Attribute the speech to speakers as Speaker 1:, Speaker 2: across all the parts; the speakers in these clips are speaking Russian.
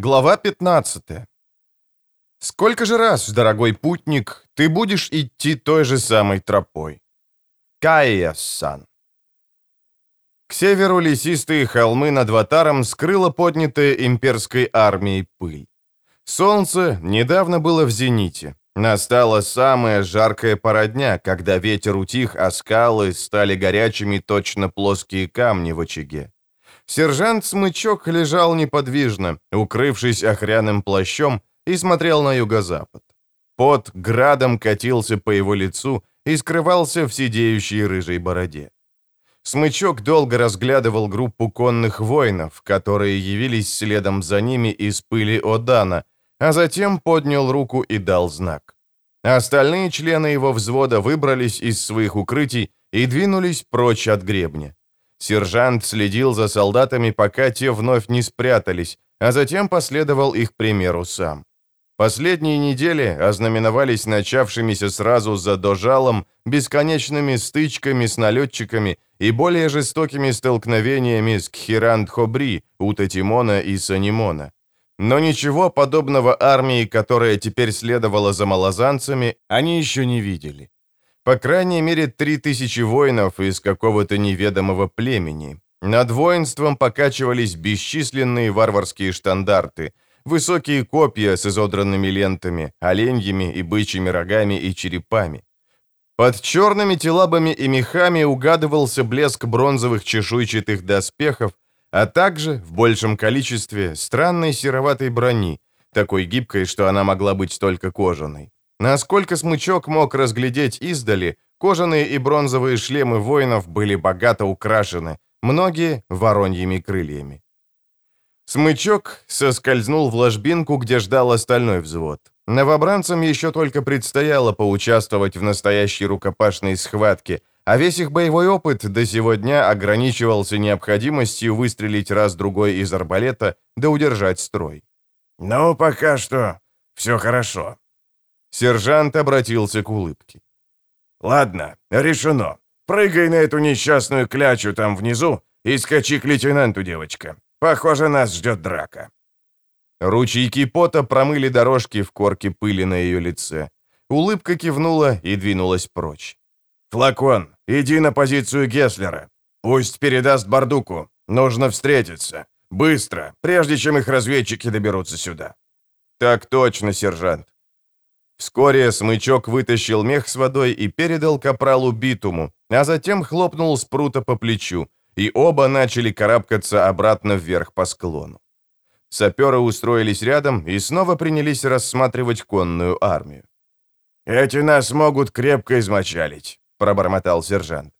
Speaker 1: Глава 15 Сколько же раз, дорогой путник, ты будешь идти той же самой тропой? Кайяс-сан К северу лесистые холмы над Ватаром скрыла поднятая имперской армией пыль. Солнце недавно было в зените. Настала самая жаркая пора дня, когда ветер утих, а скалы стали горячими точно плоские камни в очаге. Сержант Смычок лежал неподвижно, укрывшись охряным плащом, и смотрел на юго-запад. Пот градом катился по его лицу и скрывался в сидеющей рыжей бороде. Смычок долго разглядывал группу конных воинов, которые явились следом за ними из пыли Одана, а затем поднял руку и дал знак. Остальные члены его взвода выбрались из своих укрытий и двинулись прочь от гребня. Сержант следил за солдатами, пока те вновь не спрятались, а затем последовал их примеру сам. Последние недели ознаменовались начавшимися сразу за дожалом бесконечными стычками с налетчиками и более жестокими столкновениями с Кхиранд-Хобри, Утатимона и Санимона. Но ничего подобного армии, которая теперь следовала за малозанцами, они еще не видели. По крайней мере, три тысячи воинов из какого-то неведомого племени. Над воинством покачивались бесчисленные варварские штандарты – Высокие копья с изодранными лентами, оленьями и бычьими рогами и черепами. Под черными телабами и мехами угадывался блеск бронзовых чешуйчатых доспехов, а также, в большем количестве, странной сероватой брони, такой гибкой, что она могла быть только кожаной. Насколько смычок мог разглядеть издали, кожаные и бронзовые шлемы воинов были богато украшены, многие — вороньими крыльями. Смычок соскользнул в ложбинку, где ждал остальной взвод. Новобранцам еще только предстояло поучаствовать в настоящей рукопашной схватке, а весь их боевой опыт до сего дня ограничивался необходимостью выстрелить раз-другой из арбалета да удержать строй.
Speaker 2: «Ну, пока что все хорошо».
Speaker 1: Сержант обратился к улыбке.
Speaker 2: «Ладно, решено. Прыгай на эту несчастную клячу там внизу и скачи к лейтенанту, девочка. Похоже, нас ждет драка».
Speaker 1: Ручейки пота промыли дорожки в корке пыли на ее лице. Улыбка кивнула и двинулась прочь.
Speaker 2: «Флакон, иди на позицию Гесслера. Пусть передаст Бардуку. Нужно встретиться. Быстро, прежде чем их разведчики доберутся сюда».
Speaker 1: «Так точно, сержант». Вскоре смычок вытащил мех с водой и передал капралу битуму, а затем хлопнул спрута по плечу, и оба начали карабкаться обратно вверх по склону. Саперы устроились рядом и снова принялись рассматривать конную армию.
Speaker 2: «Эти нас могут крепко измочалить», — пробормотал сержант.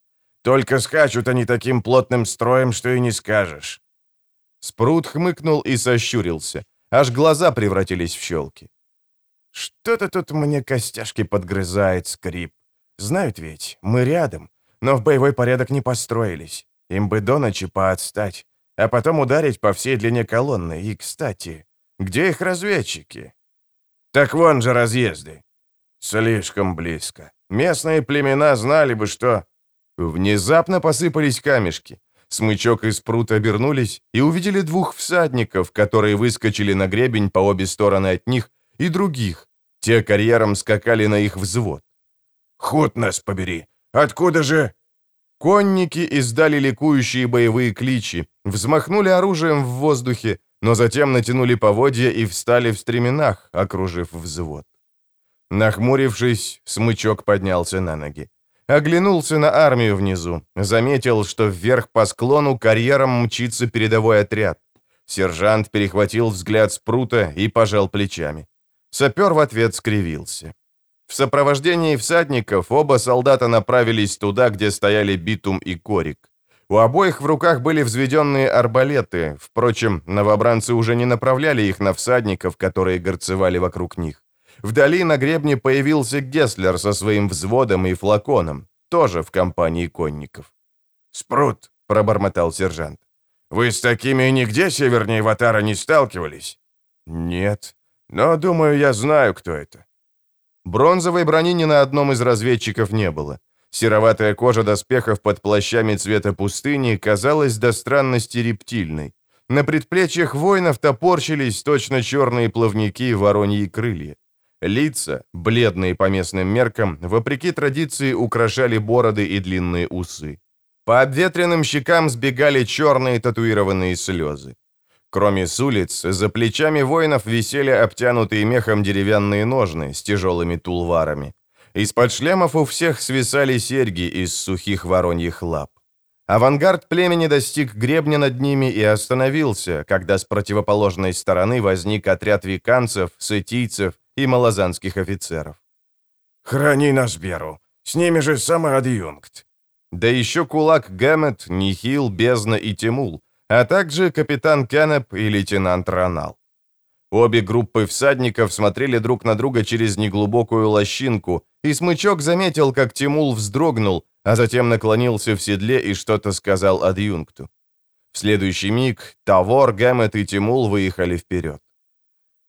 Speaker 2: «Только скачут они таким плотным строем, что и не скажешь».
Speaker 1: Спрут хмыкнул и сощурился, аж глаза превратились в щелки.
Speaker 2: «Что-то тут мне костяшки подгрызает скрип. Знают ведь, мы рядом, но в боевой порядок не построились. Им бы до ночи поотстать, а потом ударить по всей длине колонны. И, кстати, где их разведчики? Так вон же разъезды. Слишком близко. Местные племена знали бы, что...
Speaker 1: Внезапно посыпались камешки. Смычок и спрут обернулись и увидели двух всадников, которые выскочили на гребень по обе стороны от них, и других. Те карьером скакали на их взвод.
Speaker 2: «Худ нас побери! Откуда же...»
Speaker 1: Конники издали ликующие боевые кличи, взмахнули оружием в воздухе, но затем натянули поводья и встали в стременах, окружив взвод. Нахмурившись, смычок поднялся на ноги. Оглянулся на армию внизу, заметил, что вверх по склону карьером мчится передовой отряд. Сержант перехватил взгляд спрута и пожал плечами. Сапер в ответ скривился. В сопровождении всадников оба солдата направились туда, где стояли Битум и Корик. У обоих в руках были взведенные арбалеты, впрочем, новобранцы уже не направляли их на всадников, которые горцевали вокруг них. Вдали на гребне появился Гесслер со своим взводом и флаконом, тоже в компании конников.
Speaker 2: «Спрут», — пробормотал сержант, — «вы с такими нигде севернее Ватара не сталкивались?»
Speaker 1: «Нет, но, думаю, я знаю, кто это. Бронзовой брони ни на одном из разведчиков не было. Сероватая кожа доспехов под плащами цвета пустыни казалась до странности рептильной. На предплечьях воинов топорщились точно черные плавники вороньи крылья. Лица, бледные по местным меркам, вопреки традиции украшали бороды и длинные усы. По обветренным щекам сбегали черные татуированные слезы. Кроме с улиц, за плечами воинов висели обтянутые мехом деревянные ножны с тяжелыми тулварами. Из-под шлемов у всех свисали серьги из сухих вороньих лап. Авангард племени достиг гребня над ними и остановился, когда с противоположной стороны возник отряд виканцев, сетийцев и малозанских офицеров.
Speaker 2: «Храни нас, Беру! С ними же самый адъюнкт!»
Speaker 1: Да еще кулак Гэммет, Нихил, Бездна и Тимул, а также капитан Кеннеп и лейтенант Ронал. Обе группы всадников смотрели друг на друга через неглубокую лощинку, и Смычок заметил, как Тимул вздрогнул, а затем наклонился в седле и что-то сказал адъюнкту. В следующий миг Тавор, Гэммет и Тимул выехали вперед.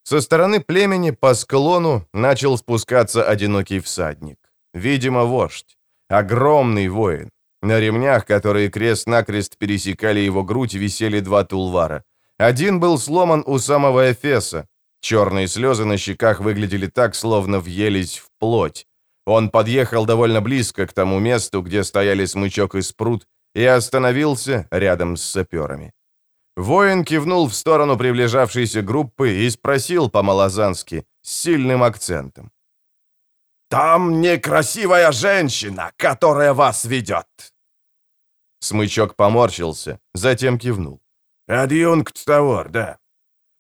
Speaker 1: Со стороны племени по склону начал спускаться одинокий всадник. Видимо, вождь. Огромный воин. На ремнях, которые крест-накрест пересекали его грудь, висели два тулвара. Один был сломан у самого Эфеса. Черные слезы на щеках выглядели так, словно въелись в плоть. Он подъехал довольно близко к тому месту, где стояли смычок и спрут, и остановился рядом с саперами. Воин кивнул в сторону приближавшейся группы и спросил по-малозански, с сильным акцентом.
Speaker 2: «Там некрасивая женщина, которая вас ведет!»
Speaker 1: Смычок поморщился, затем кивнул.
Speaker 2: «Адъюнкт Тавор, да.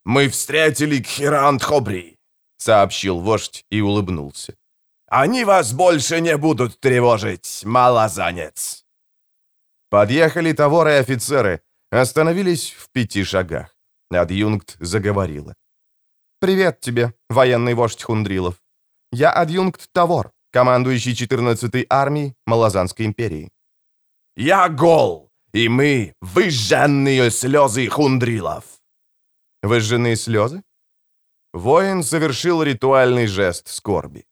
Speaker 2: Мы встретили Кхирант Хобри», — сообщил вождь и улыбнулся. «Они вас больше не будут тревожить, малозанец!»
Speaker 1: Подъехали Тавор и офицеры, Остановились в пяти шагах. Адъюнкт заговорила. «Привет тебе, военный вождь Хундрилов. Я адъюнкт Тавор, командующий 14-й армией Малазанской империи».
Speaker 2: «Я Гол, и мы выжженные слезы Хундрилов».
Speaker 1: «Выжженные слезы?» Воин совершил ритуальный жест скорби.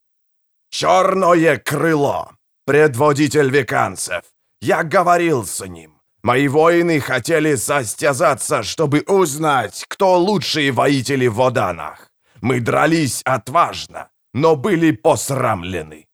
Speaker 2: «Черное крыло, предводитель веканцев. Я говорил с ним. Мои воины хотели состязаться, чтобы узнать, кто лучшие воители в Воданах. Мы дрались отважно, но были посрамлены.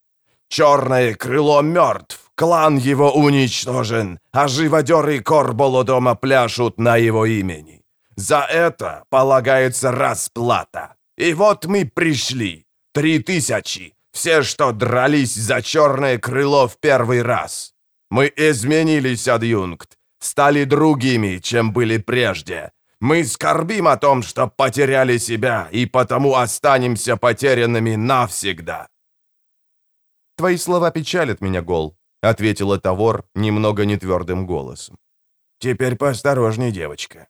Speaker 2: Черное крыло мертв, клан его уничтожен, а живодеры Корболодома пляшут на его имени. За это полагается расплата. И вот мы пришли. Три тысячи. Все, что дрались за черное крыло в первый раз. Мы изменились, адъюнкт, стали другими, чем были прежде. Мы скорбим о том, что потеряли себя, и потому останемся потерянными навсегда».
Speaker 1: «Твои слова печалят меня, Гол», — ответила Тавор немного нетвердым голосом.
Speaker 2: «Теперь поосторожней, девочка».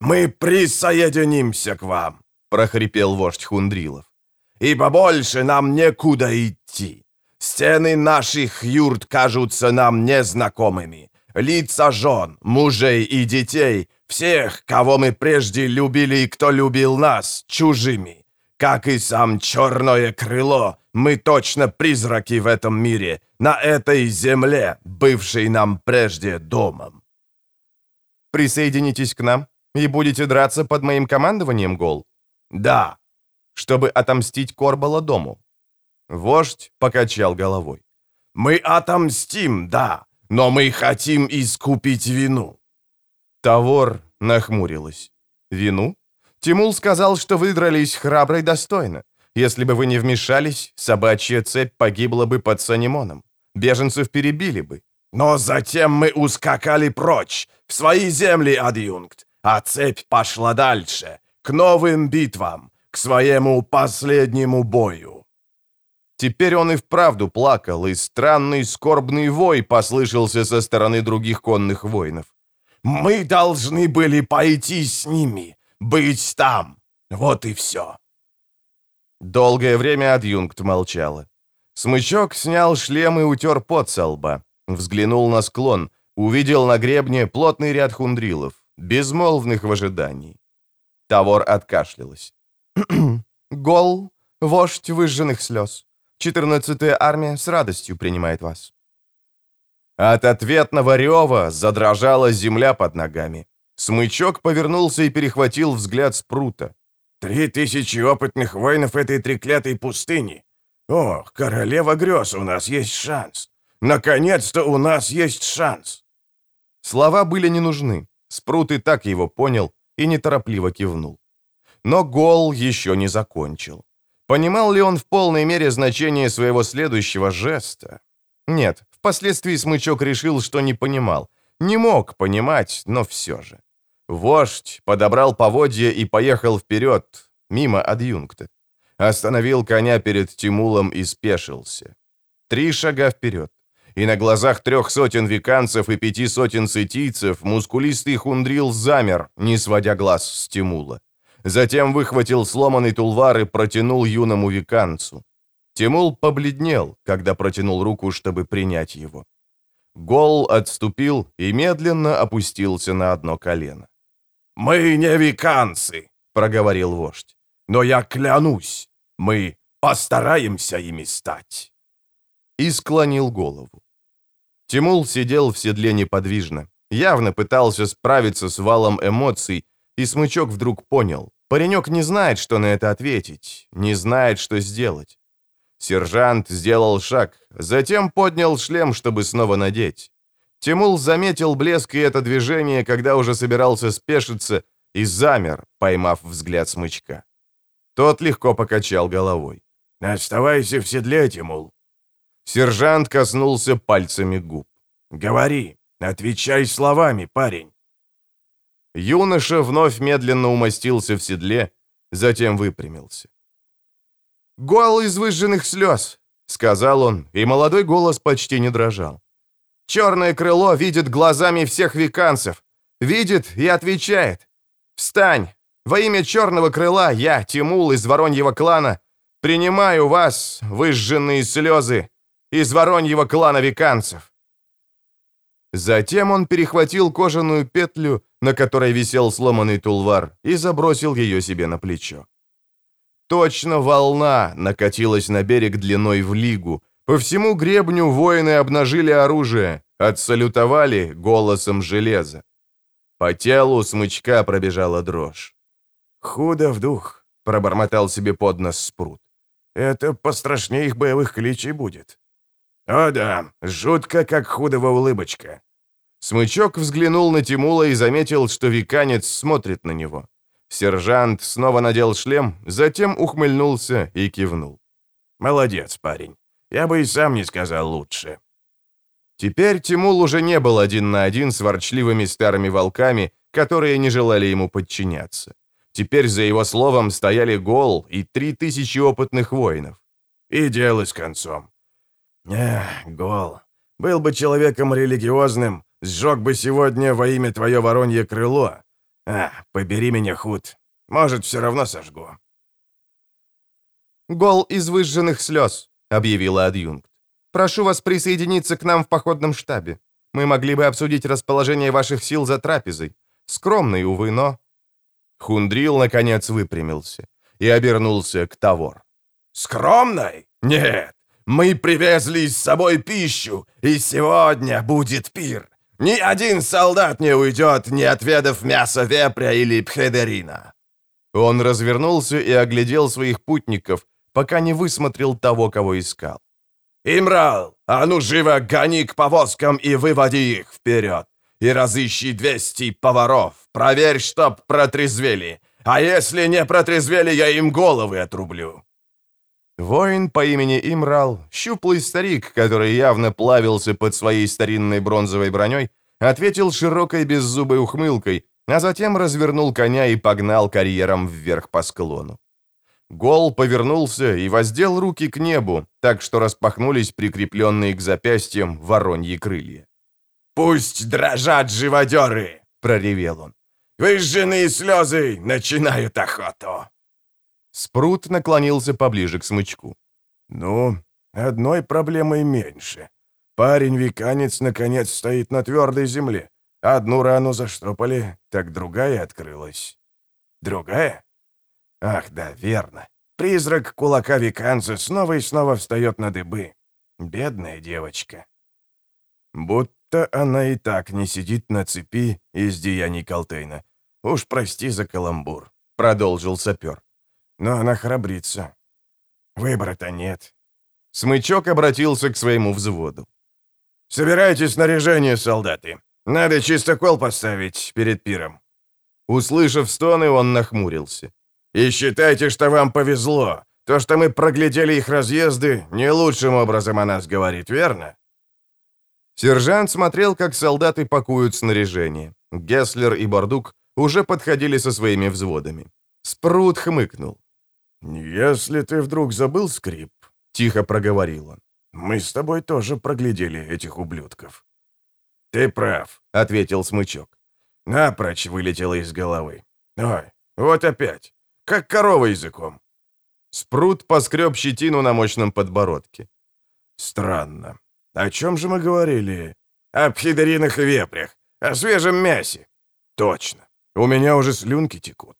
Speaker 2: «Мы присоединимся к вам», — прохрипел вождь Хундрилов. «Ибо больше нам некуда идти. Стены наших юрт кажутся нам незнакомыми. Лица жен, мужей и детей, всех, кого мы прежде любили и кто любил нас, чужими. Как и сам черное крыло, мы точно призраки в этом мире, на этой земле, бывшей нам прежде домом.
Speaker 1: Присоединитесь к нам и будете драться под моим командованием, Гол?
Speaker 2: Да.
Speaker 1: Чтобы отомстить Корбала дому. Вождь покачал головой.
Speaker 2: «Мы отомстим, да, но мы хотим искупить вину».
Speaker 1: Тавор нахмурилась. «Вину? Тимул сказал, что вы дрались храбро и достойно. Если бы вы не вмешались, собачья цепь погибла бы под Санимоном. Беженцев перебили бы».
Speaker 2: «Но затем мы ускакали прочь, в свои земли, адъюнкт, а цепь пошла дальше, к новым битвам, к своему последнему бою».
Speaker 1: Теперь он и вправду плакал, и странный скорбный вой послышался со стороны других конных воинов.
Speaker 2: «Мы должны были пойти с ними, быть там. Вот и все».
Speaker 1: Долгое время адъюнкт молчала. Смычок снял шлем и утер пот со лба. Взглянул на склон, увидел на гребне плотный ряд хундрилов, безмолвных в ожидании. Тавор откашлялась. «Гол, вождь выжженных слез. 14-я армия с радостью принимает вас».
Speaker 2: От ответного рева задрожала земля под ногами.
Speaker 1: Смычок повернулся и перехватил взгляд Спрута.
Speaker 2: «Три тысячи опытных воинов этой треклятой пустыни! О, королева грез, у нас есть шанс! Наконец-то у нас есть шанс!»
Speaker 1: Слова были не нужны. Спрут и так его понял и неторопливо кивнул. Но Гол еще не закончил. Понимал ли он в полной мере значение своего следующего жеста? Нет, впоследствии Смычок решил, что не понимал. Не мог понимать, но все же. Вождь подобрал поводья и поехал вперед, мимо адъюнкта. Остановил коня перед Тимулом и спешился. Три шага вперед. И на глазах трех сотен виканцев и пяти сотен цитийцев мускулистый хундрил замер, не сводя глаз с Тимула. Затем выхватил сломанный тулвар и протянул юному виканцу. Тимул побледнел, когда протянул руку, чтобы принять его. Гол отступил и медленно опустился на одно колено.
Speaker 2: «Мы не виканцы», — проговорил вождь. «Но я клянусь, мы постараемся ими стать».
Speaker 1: И склонил голову. Тимул сидел в седле неподвижно, явно пытался справиться с валом эмоций, и Смычок вдруг понял. Паренек не знает, что на это ответить, не знает, что сделать. Сержант сделал шаг, затем поднял шлем, чтобы снова надеть. Тимул заметил блеск и это движение, когда уже собирался спешиться, и замер, поймав взгляд смычка. Тот легко покачал головой.
Speaker 2: «Оставайся в седле, Тимул».
Speaker 1: Сержант коснулся пальцами губ.
Speaker 2: «Говори, отвечай словами, парень».
Speaker 1: Юноша вновь медленно умостился в седле, затем выпрямился. «Гол из выжженных слез», — сказал он, и молодой голос почти не дрожал. «Черное крыло видит глазами всех веканцев, видит и отвечает. Встань! Во имя черного крыла я, Тимул из Вороньего клана, принимаю вас, выжженные слезы, из Вороньего клана веканцев». Затем он перехватил кожаную петлю, на которой висел сломанный тулвар, и забросил ее себе на плечо. Точно волна накатилась на берег длиной в лигу. По всему гребню воины обнажили оружие, отсалютовали голосом железа. По телу смычка пробежала дрожь.
Speaker 2: «Худо в дух», — пробормотал себе под нос спрут. «Это пострашнее их боевых кличей будет». «О да, жутко, как худова улыбочка».
Speaker 1: Смычок взглянул на Тимула и заметил, что виканец смотрит на него. Сержант снова надел шлем, затем ухмыльнулся и кивнул.
Speaker 2: «Молодец, парень. Я бы и сам не сказал лучше».
Speaker 1: Теперь Тимул уже не был один на один с ворчливыми старыми волками, которые не желали ему подчиняться. Теперь за его словом стояли Гол и три тысячи опытных воинов.
Speaker 2: И дело с концом. Эх, Гол, был бы человеком религиозным, сжег бы сегодня во имя твое воронье крыло, а, побери меня, худ. Может, все равно сожгу.
Speaker 1: «Гол из выжженных слез», — объявила адъюнкт. «Прошу вас присоединиться к нам в походном штабе. Мы могли бы обсудить расположение ваших сил за трапезой. Скромный, увы, но...» Хундрил, наконец, выпрямился и обернулся к Тавор.
Speaker 2: «Скромной? Нет, мы привезли с собой пищу, и сегодня будет пир. Ни один солдат не уйдет, не отведав мяса вепря или пхедерина».
Speaker 1: Он развернулся и оглядел своих путников, пока не высмотрел того, кого искал.
Speaker 2: «Имрал, а ну живо гони к повозкам и выводи их вперед. И разыщи 200 поваров, проверь, чтоб протрезвели. А если не протрезвели, я им головы отрублю».
Speaker 1: Воин по имени Имрал, щуплый старик, который явно плавился под своей старинной бронзовой броней, ответил широкой беззубой ухмылкой, а затем развернул коня и погнал карьером вверх по склону. Гол повернулся и воздел руки к небу, так что распахнулись прикрепленные к запястьям вороньи крылья.
Speaker 2: «Пусть дрожат живодеры!» — проревел он. «Выжженные слезы начинают охоту!»
Speaker 1: Спрут наклонился поближе к смычку.
Speaker 2: «Ну, одной проблемой меньше. Парень-виканец наконец стоит на твердой земле. Одну рану заштопали, так другая открылась. Другая? Ах, да, верно. Призрак кулака виканца снова и снова встает на дыбы. Бедная девочка.
Speaker 1: Будто
Speaker 2: она и так не сидит на цепи из деяний Колтейна. Уж прости за каламбур», — продолжил сапер. «Но она храбрится. Выбора-то нет».
Speaker 1: Смычок обратился к своему взводу.
Speaker 2: «Собирайте снаряжение, солдаты. Надо чистокол поставить перед пиром».
Speaker 1: Услышав стоны, он нахмурился.
Speaker 2: «И считайте, что вам повезло. То, что мы проглядели их разъезды, не лучшим образом о нас говорит, верно?»
Speaker 1: Сержант смотрел, как солдаты пакуют снаряжение. Гесслер и Бардук уже подходили со своими взводами. Спрут хмыкнул.
Speaker 2: «Если ты вдруг забыл скрип», — тихо проговорил он, — «мы с тобой тоже проглядели этих ублюдков». «Ты прав», — ответил Смычок. «Напрочь вылетело из головы. Ой, вот опять. Как корова языком».
Speaker 1: Спрут поскреб щетину на мощном подбородке.
Speaker 2: «Странно. О чем же мы говорили? О пхидоринах и вепрях. О свежем мясе. Точно. У меня уже слюнки текут».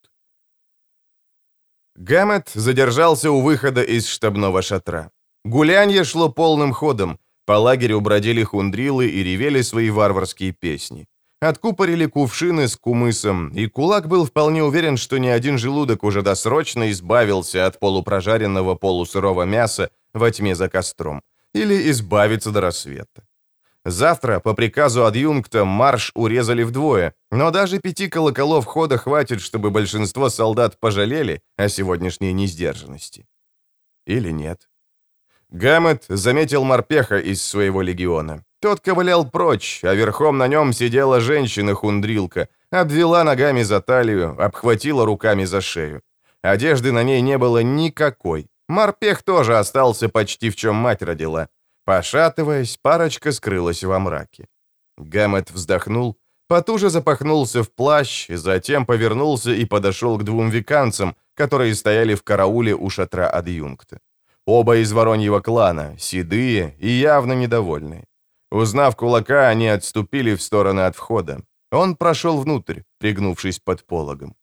Speaker 1: Гэммет задержался у выхода из штабного шатра. Гулянье шло полным ходом. По лагерю бродили хундрилы и ревели свои варварские песни. Откупорили кувшины с кумысом, и кулак был вполне уверен, что ни один желудок уже досрочно избавился от полупрожаренного полусырого мяса во тьме за костром. Или избавиться до рассвета. Завтра, по приказу адъюнкта, марш урезали вдвое, но даже пяти колоколов хода хватит, чтобы большинство солдат пожалели о сегодняшней несдержанности. Или нет? Гаммет заметил морпеха из своего легиона. Тот ковылял прочь, а верхом на нем сидела женщина-хундрилка, обвела ногами за талию, обхватила руками за шею. Одежды на ней не было никакой. Морпех тоже остался почти в чем мать родила. Пошатываясь, парочка скрылась во мраке. Гэммет вздохнул, потуже запахнулся в плащ, затем повернулся и подошел к двум веканцам, которые стояли в карауле у шатра адъюнкта. Оба из вороньего клана, седые и явно недовольные. Узнав кулака, они отступили в стороны от входа. Он прошел внутрь, пригнувшись под пологом.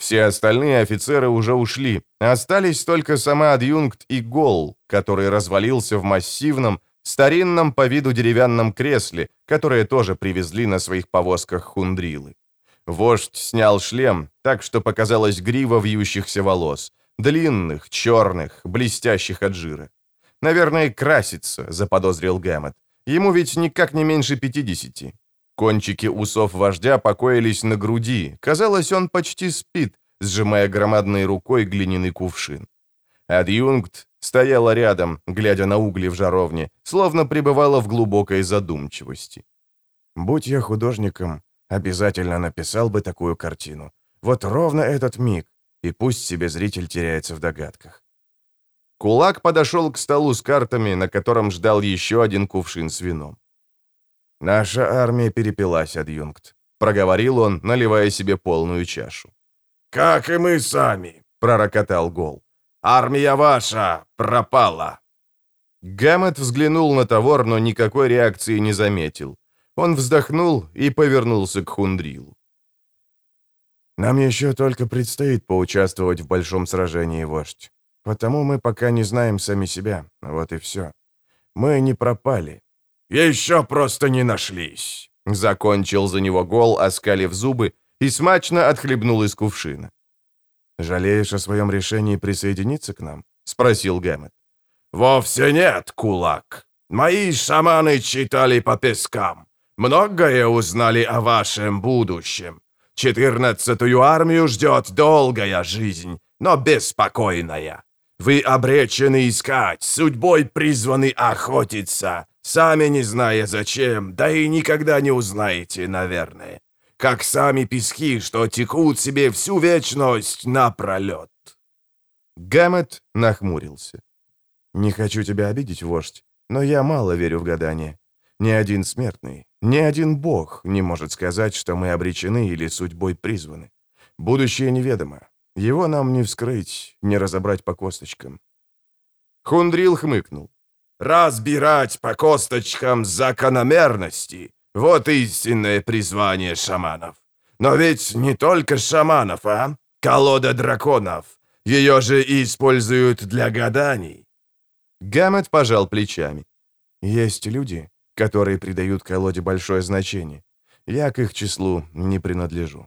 Speaker 1: Все остальные офицеры уже ушли. Остались только сама адъюнкт и Гол, который развалился в массивном, старинном по виду деревянном кресле, которое тоже привезли на своих повозках хундрилы. Вождь снял шлем, так что показалась грива вьющихся волос, длинных, черных, блестящих от жира. «Наверное, красится», — заподозрил Гэммет. «Ему ведь никак не меньше пятидесяти. Кончики усов вождя покоились на груди. Казалось, он почти спит, сжимая громадной рукой глиняный кувшин. Адъюнкт стояла рядом, глядя на угли в жаровне, словно пребывала в глубокой задумчивости.
Speaker 2: «Будь я художником, обязательно написал бы такую картину. Вот ровно этот миг, и пусть себе зритель теряется в догадках».
Speaker 1: Кулак подошел к столу с картами, на котором ждал еще один кувшин с вином.
Speaker 2: «Наша армия перепилась, адъюнкт», —
Speaker 1: проговорил он, наливая себе полную чашу.
Speaker 2: «Как и мы сами», — пророкотал Гол. «Армия ваша пропала».
Speaker 1: Гаммет взглянул на товар, но никакой реакции не заметил. Он вздохнул и повернулся к Хундрилу.
Speaker 2: «Нам еще только предстоит поучаствовать в большом сражении, вождь. Потому мы пока не знаем сами себя. Вот и все. Мы не пропали. «Еще просто не нашлись!»
Speaker 1: Закончил за него гол, оскалив зубы, и смачно отхлебнул из кувшина.
Speaker 2: «Жалеешь о своем решении присоединиться к нам?» — спросил Гэммет.
Speaker 3: «Вовсе нет, кулак. Мои шаманы читали по пескам. Многое узнали о вашем будущем. Четырнадцатую армию ждет долгая жизнь, но беспокойная. Вы обречены искать, судьбой призваны охотиться, Сами не зная зачем, да и никогда не узнаете, наверное. Как сами пески, что текут себе всю вечность напролет.
Speaker 1: Гэммет нахмурился.
Speaker 2: «Не хочу тебя обидеть, вождь, но я мало верю в гадание. Ни один смертный, ни один бог не может сказать, что мы обречены или судьбой призваны. Будущее неведомо. Его нам не вскрыть, не разобрать по косточкам».
Speaker 1: Хундрил хмыкнул.
Speaker 3: Разбирать по косточкам закономерности — вот истинное призвание шаманов. Но ведь не только шаманов, а? Колода драконов. Ее же используют для гаданий.
Speaker 1: Гаммет пожал плечами.
Speaker 2: Есть люди, которые придают колоде большое значение. Я к их числу не принадлежу.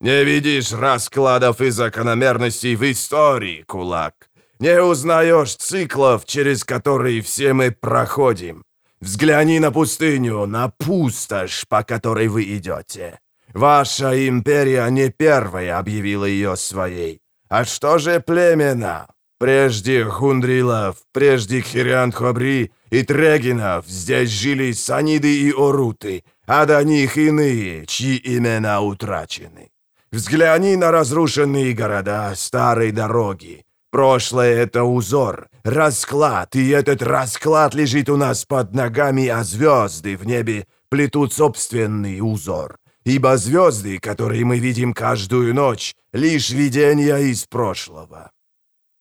Speaker 3: «Не видишь раскладов и закономерностей в истории, кулак. Не узнаешь циклов, через которые все мы проходим. Взгляни на пустыню, на пустошь, по которой вы идете. Ваша империя не первая объявила ее своей. А что же племена? Прежде Хундрилов, прежде Хириан-Хобри и Трегинов здесь жили Саниды и Оруты, а до них иные, чьи имена утрачены. Взгляни на разрушенные города, старые дороги. Прошлое — это узор, расклад, и этот расклад лежит у нас под ногами, а звезды в небе плетут собственный узор. Ибо звезды, которые мы видим каждую ночь, лишь видения из прошлого.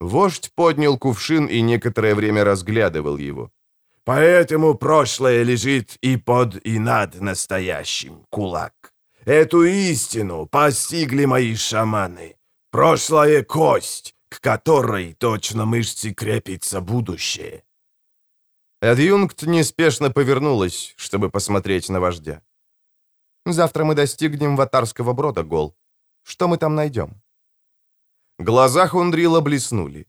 Speaker 1: Вождь поднял кувшин и некоторое время разглядывал его.
Speaker 3: Поэтому прошлое лежит и под, и над настоящим, кулак. Эту истину постигли мои шаманы. Прошлое — кость, к которой точно мышцы крепится будущее.
Speaker 1: Адъюнкт неспешно повернулась, чтобы посмотреть на вождя. «Завтра мы достигнем Ватарского брода, Гол. Что мы там найдем?» Глаза Хундрила блеснули.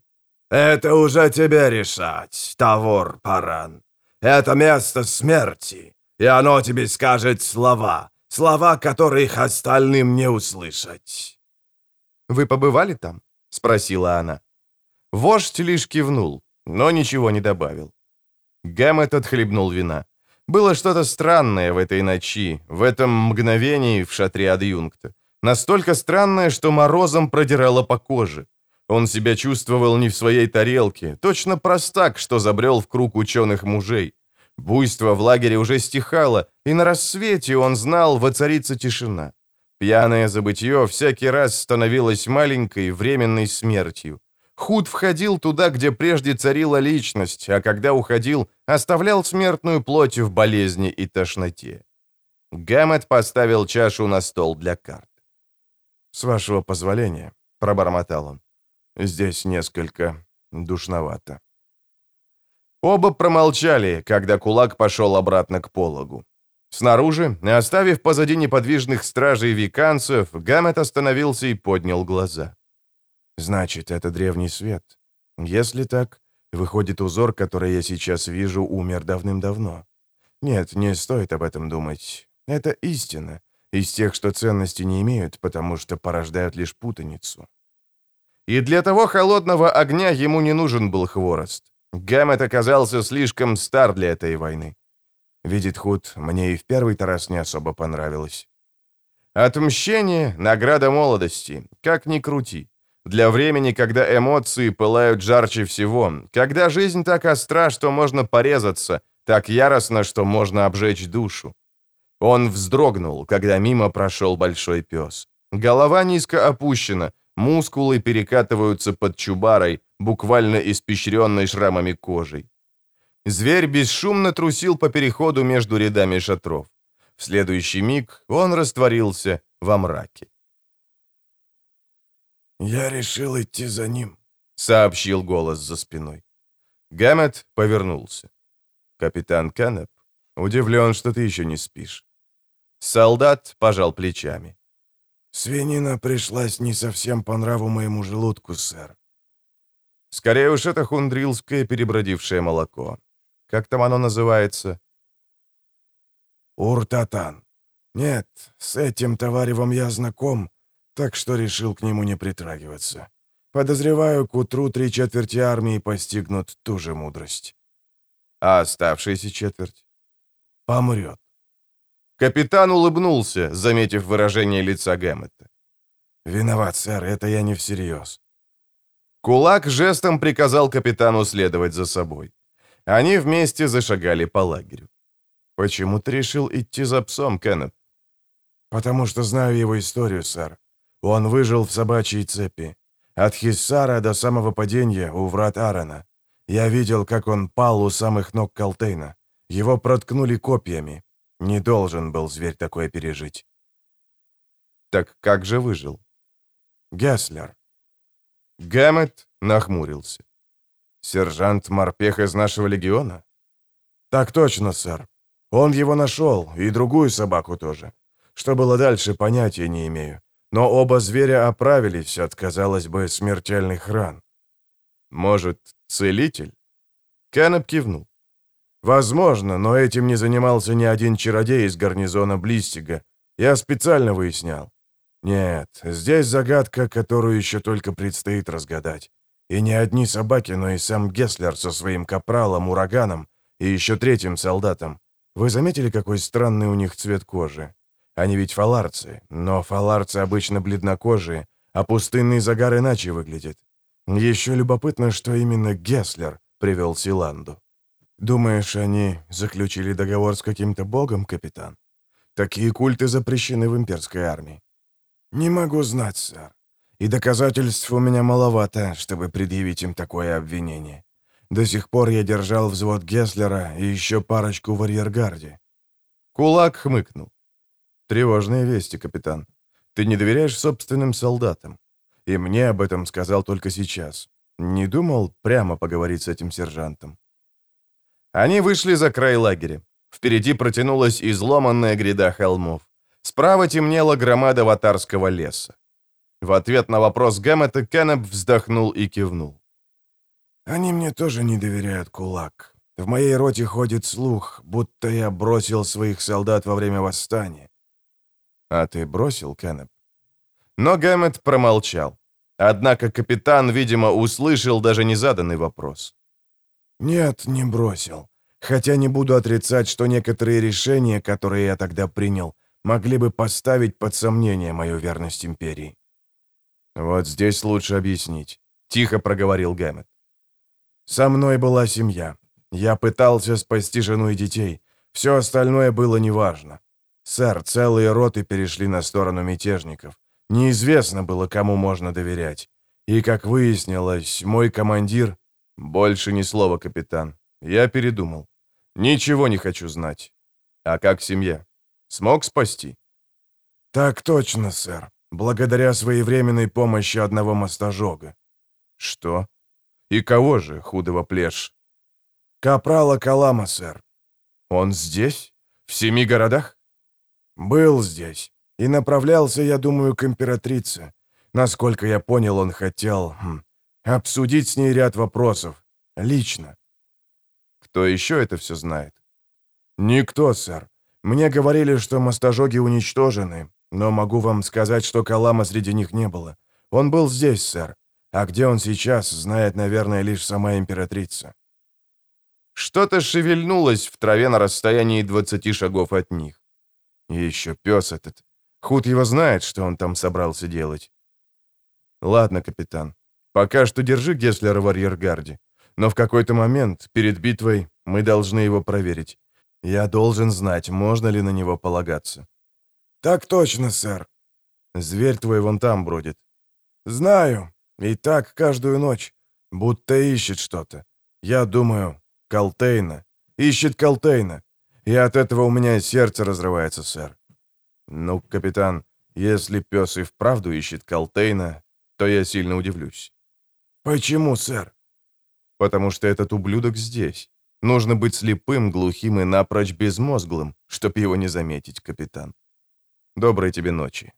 Speaker 3: «Это уже тебе решать, Тавор Паран. Это место смерти, и оно тебе скажет слова, слова, которых остальным не услышать».
Speaker 1: «Вы побывали там?» — спросила она. Вождь лишь кивнул, но ничего не добавил. Гэммет отхлебнул вина. Было что-то странное в этой ночи, в этом мгновении в шатре адъюнкта. Настолько странное, что морозом продирало по коже. Он себя чувствовал не в своей тарелке, точно простак, что забрел в круг ученых мужей. Буйство в лагере уже стихало, и на рассвете он знал, воцарится тишина. Пьяное забытье всякий раз становилось маленькой, временной смертью. Худ входил туда, где прежде царила личность, а когда уходил, оставлял смертную плоть в болезни и тошноте. Гэммет поставил чашу на стол для карт.
Speaker 2: «С вашего позволения», — пробормотал он, — «здесь несколько душновато».
Speaker 1: Оба промолчали, когда кулак пошел обратно к пологу. Снаружи, оставив позади неподвижных стражей виканцев, Гамет остановился и поднял глаза.
Speaker 2: «Значит, это древний свет. Если так, выходит узор, который я сейчас вижу, умер давным-давно. Нет, не стоит об этом думать. Это истина, из тех, что ценности не имеют, потому что порождают лишь путаницу.
Speaker 1: И для того холодного огня ему не нужен был хворост. Гаммет оказался слишком стар для этой войны.
Speaker 2: Видит Худ, мне и в первый-то раз не особо понравилось.
Speaker 1: Отмщение — награда молодости, как ни крути. Для времени, когда эмоции пылают жарче всего, когда жизнь так остра, что можно порезаться, так яростно, что можно обжечь душу. Он вздрогнул, когда мимо прошел большой пес. Голова низко опущена, мускулы перекатываются под чубарой, буквально испещренной шрамами кожей. Зверь бесшумно трусил по переходу между рядами шатров. В следующий миг он растворился во мраке.
Speaker 3: «Я решил идти за ним», —
Speaker 1: сообщил голос за спиной. Гаммет повернулся. «Капитан Канеп, удивлен, что ты еще не спишь». Солдат пожал плечами.
Speaker 3: «Свинина пришлась не совсем по нраву моему желудку, сэр».
Speaker 1: «Скорее уж это хундрилское перебродившее молоко. Как там оно называется?»
Speaker 3: «Уртатан. Нет, с этим товаревом я знаком, так что решил к нему не притрагиваться. Подозреваю, к утру три четверти армии постигнут ту же мудрость».
Speaker 1: «А оставшаяся четверть?»
Speaker 3: «Помрет.
Speaker 1: Капитан улыбнулся, заметив выражение лица Гэммета.
Speaker 3: «Виноват, сэр, это я не всерьез».
Speaker 1: Кулак жестом приказал капитану следовать за собой. Они вместе зашагали по лагерю. «Почему ты решил идти за псом, Кеннет?»
Speaker 3: «Потому что знаю его историю, сэр. Он выжил в собачьей цепи. От Хиссара до самого падения у врат Аарона. Я видел, как он пал у самых ног Калтейна. Его проткнули копьями. Не должен был зверь такое пережить.
Speaker 1: Так как же выжил?
Speaker 3: Гесслер.
Speaker 1: Гэммет нахмурился. Сержант Морпех из нашего легиона?
Speaker 3: Так точно, сэр.
Speaker 2: Он его нашел, и другую собаку тоже. Что было дальше, понятия не имею. Но оба зверя оправились от, казалось бы, смертельных ран.
Speaker 1: Может, целитель? Кеннеп кивнул.
Speaker 2: Возможно, но этим не занимался ни один чародей из гарнизона Блистига. Я специально выяснял. Нет, здесь загадка, которую еще только предстоит разгадать. И не одни собаки, но и сам Гесслер со своим капралом, ураганом и еще третьим солдатом. Вы заметили, какой странный у них цвет кожи? Они ведь фаларцы, но фаларцы обычно бледнокожие, а пустынный загар иначе выглядит. Еще любопытно, что именно Гесслер привел Силанду. Думаешь, они заключили договор с каким-то богом, капитан? Такие культы запрещены в имперской армии. Не могу знать, сэр. И доказательств у меня маловато, чтобы предъявить им такое обвинение. До сих пор я держал взвод Гесслера и еще парочку в арьергарде.
Speaker 1: Кулак хмыкнул. Тревожные вести, капитан. Ты не доверяешь собственным солдатам. И мне об этом сказал только сейчас. Не думал прямо поговорить с этим сержантом. Они вышли за край лагеря. Впереди протянулась изломанная гряда холмов. Справа темнела громада ватарского леса. В ответ на вопрос Гэммета Кеннеп вздохнул и кивнул.
Speaker 2: «Они мне тоже не доверяют, кулак. В моей роте ходит слух, будто я бросил своих солдат во время восстания.
Speaker 1: «А ты бросил, Кеннеп?» Но Гэммет промолчал. Однако капитан, видимо, услышал даже незаданный вопрос.
Speaker 2: «Нет, не бросил. Хотя не буду отрицать, что некоторые решения, которые я тогда принял, могли бы поставить под сомнение мою верность империи».
Speaker 1: «Вот здесь лучше объяснить», — тихо проговорил Гэммет.
Speaker 2: «Со мной была семья. Я пытался спасти жену и детей. Все остальное было неважно. Сэр, целые роты перешли на сторону мятежников. Неизвестно было, кому можно доверять. И, как выяснилось, мой командир...
Speaker 1: Больше ни слова, капитан. Я передумал. Ничего не хочу знать. А как семья? Смог спасти?
Speaker 2: Так точно, сэр. Благодаря своевременной помощи одного мостожога.
Speaker 1: Что? И кого же, худого плешь?
Speaker 2: Капрала Калама, сэр.
Speaker 1: Он здесь? В семи городах?
Speaker 2: «Был здесь. И направлялся, я думаю, к императрице. Насколько я понял, он хотел хм, обсудить с ней ряд вопросов. Лично».
Speaker 1: «Кто еще это все знает?»
Speaker 2: «Никто, сэр. Мне говорили, что мостожоги уничтожены, но могу вам сказать, что Калама среди них не было. Он был здесь, сэр. А где он сейчас, знает, наверное, лишь сама императрица».
Speaker 1: Что-то шевельнулось в траве на расстоянии 20 шагов от них. И еще пес этот. Худ его знает, что он там собрался делать. Ладно, капитан. Пока что держи Гесслера в арьергарде. Но в какой-то момент, перед битвой, мы должны его проверить. Я должен знать, можно ли на него полагаться.
Speaker 2: Так точно, сэр.
Speaker 1: Зверь твой вон там бродит.
Speaker 2: Знаю. И так каждую ночь. Будто ищет что-то. Я думаю, Калтейна. Ищет Калтейна. И от этого у меня сердце разрывается, сэр.
Speaker 1: Ну, капитан, если пес и вправду ищет Калтейна, то я сильно удивлюсь.
Speaker 2: Почему, сэр?
Speaker 1: Потому что этот ублюдок здесь. Нужно быть слепым, глухим и напрочь безмозглым, чтоб его не заметить, капитан. Доброй тебе ночи.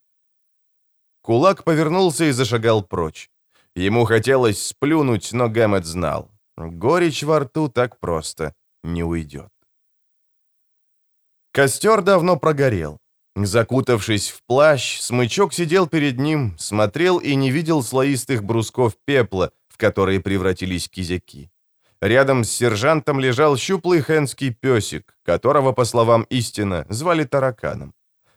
Speaker 1: Кулак повернулся и зашагал прочь. Ему хотелось сплюнуть, но Гэммет знал. Горечь во рту так просто не уйдет. Костер давно прогорел. Закутавшись в плащ, смычок сидел перед ним, смотрел и не видел слоистых брусков пепла, в которые превратились кизяки. Рядом с сержантом лежал щуплый хенский песик, которого, по словам истина, звали тараканом.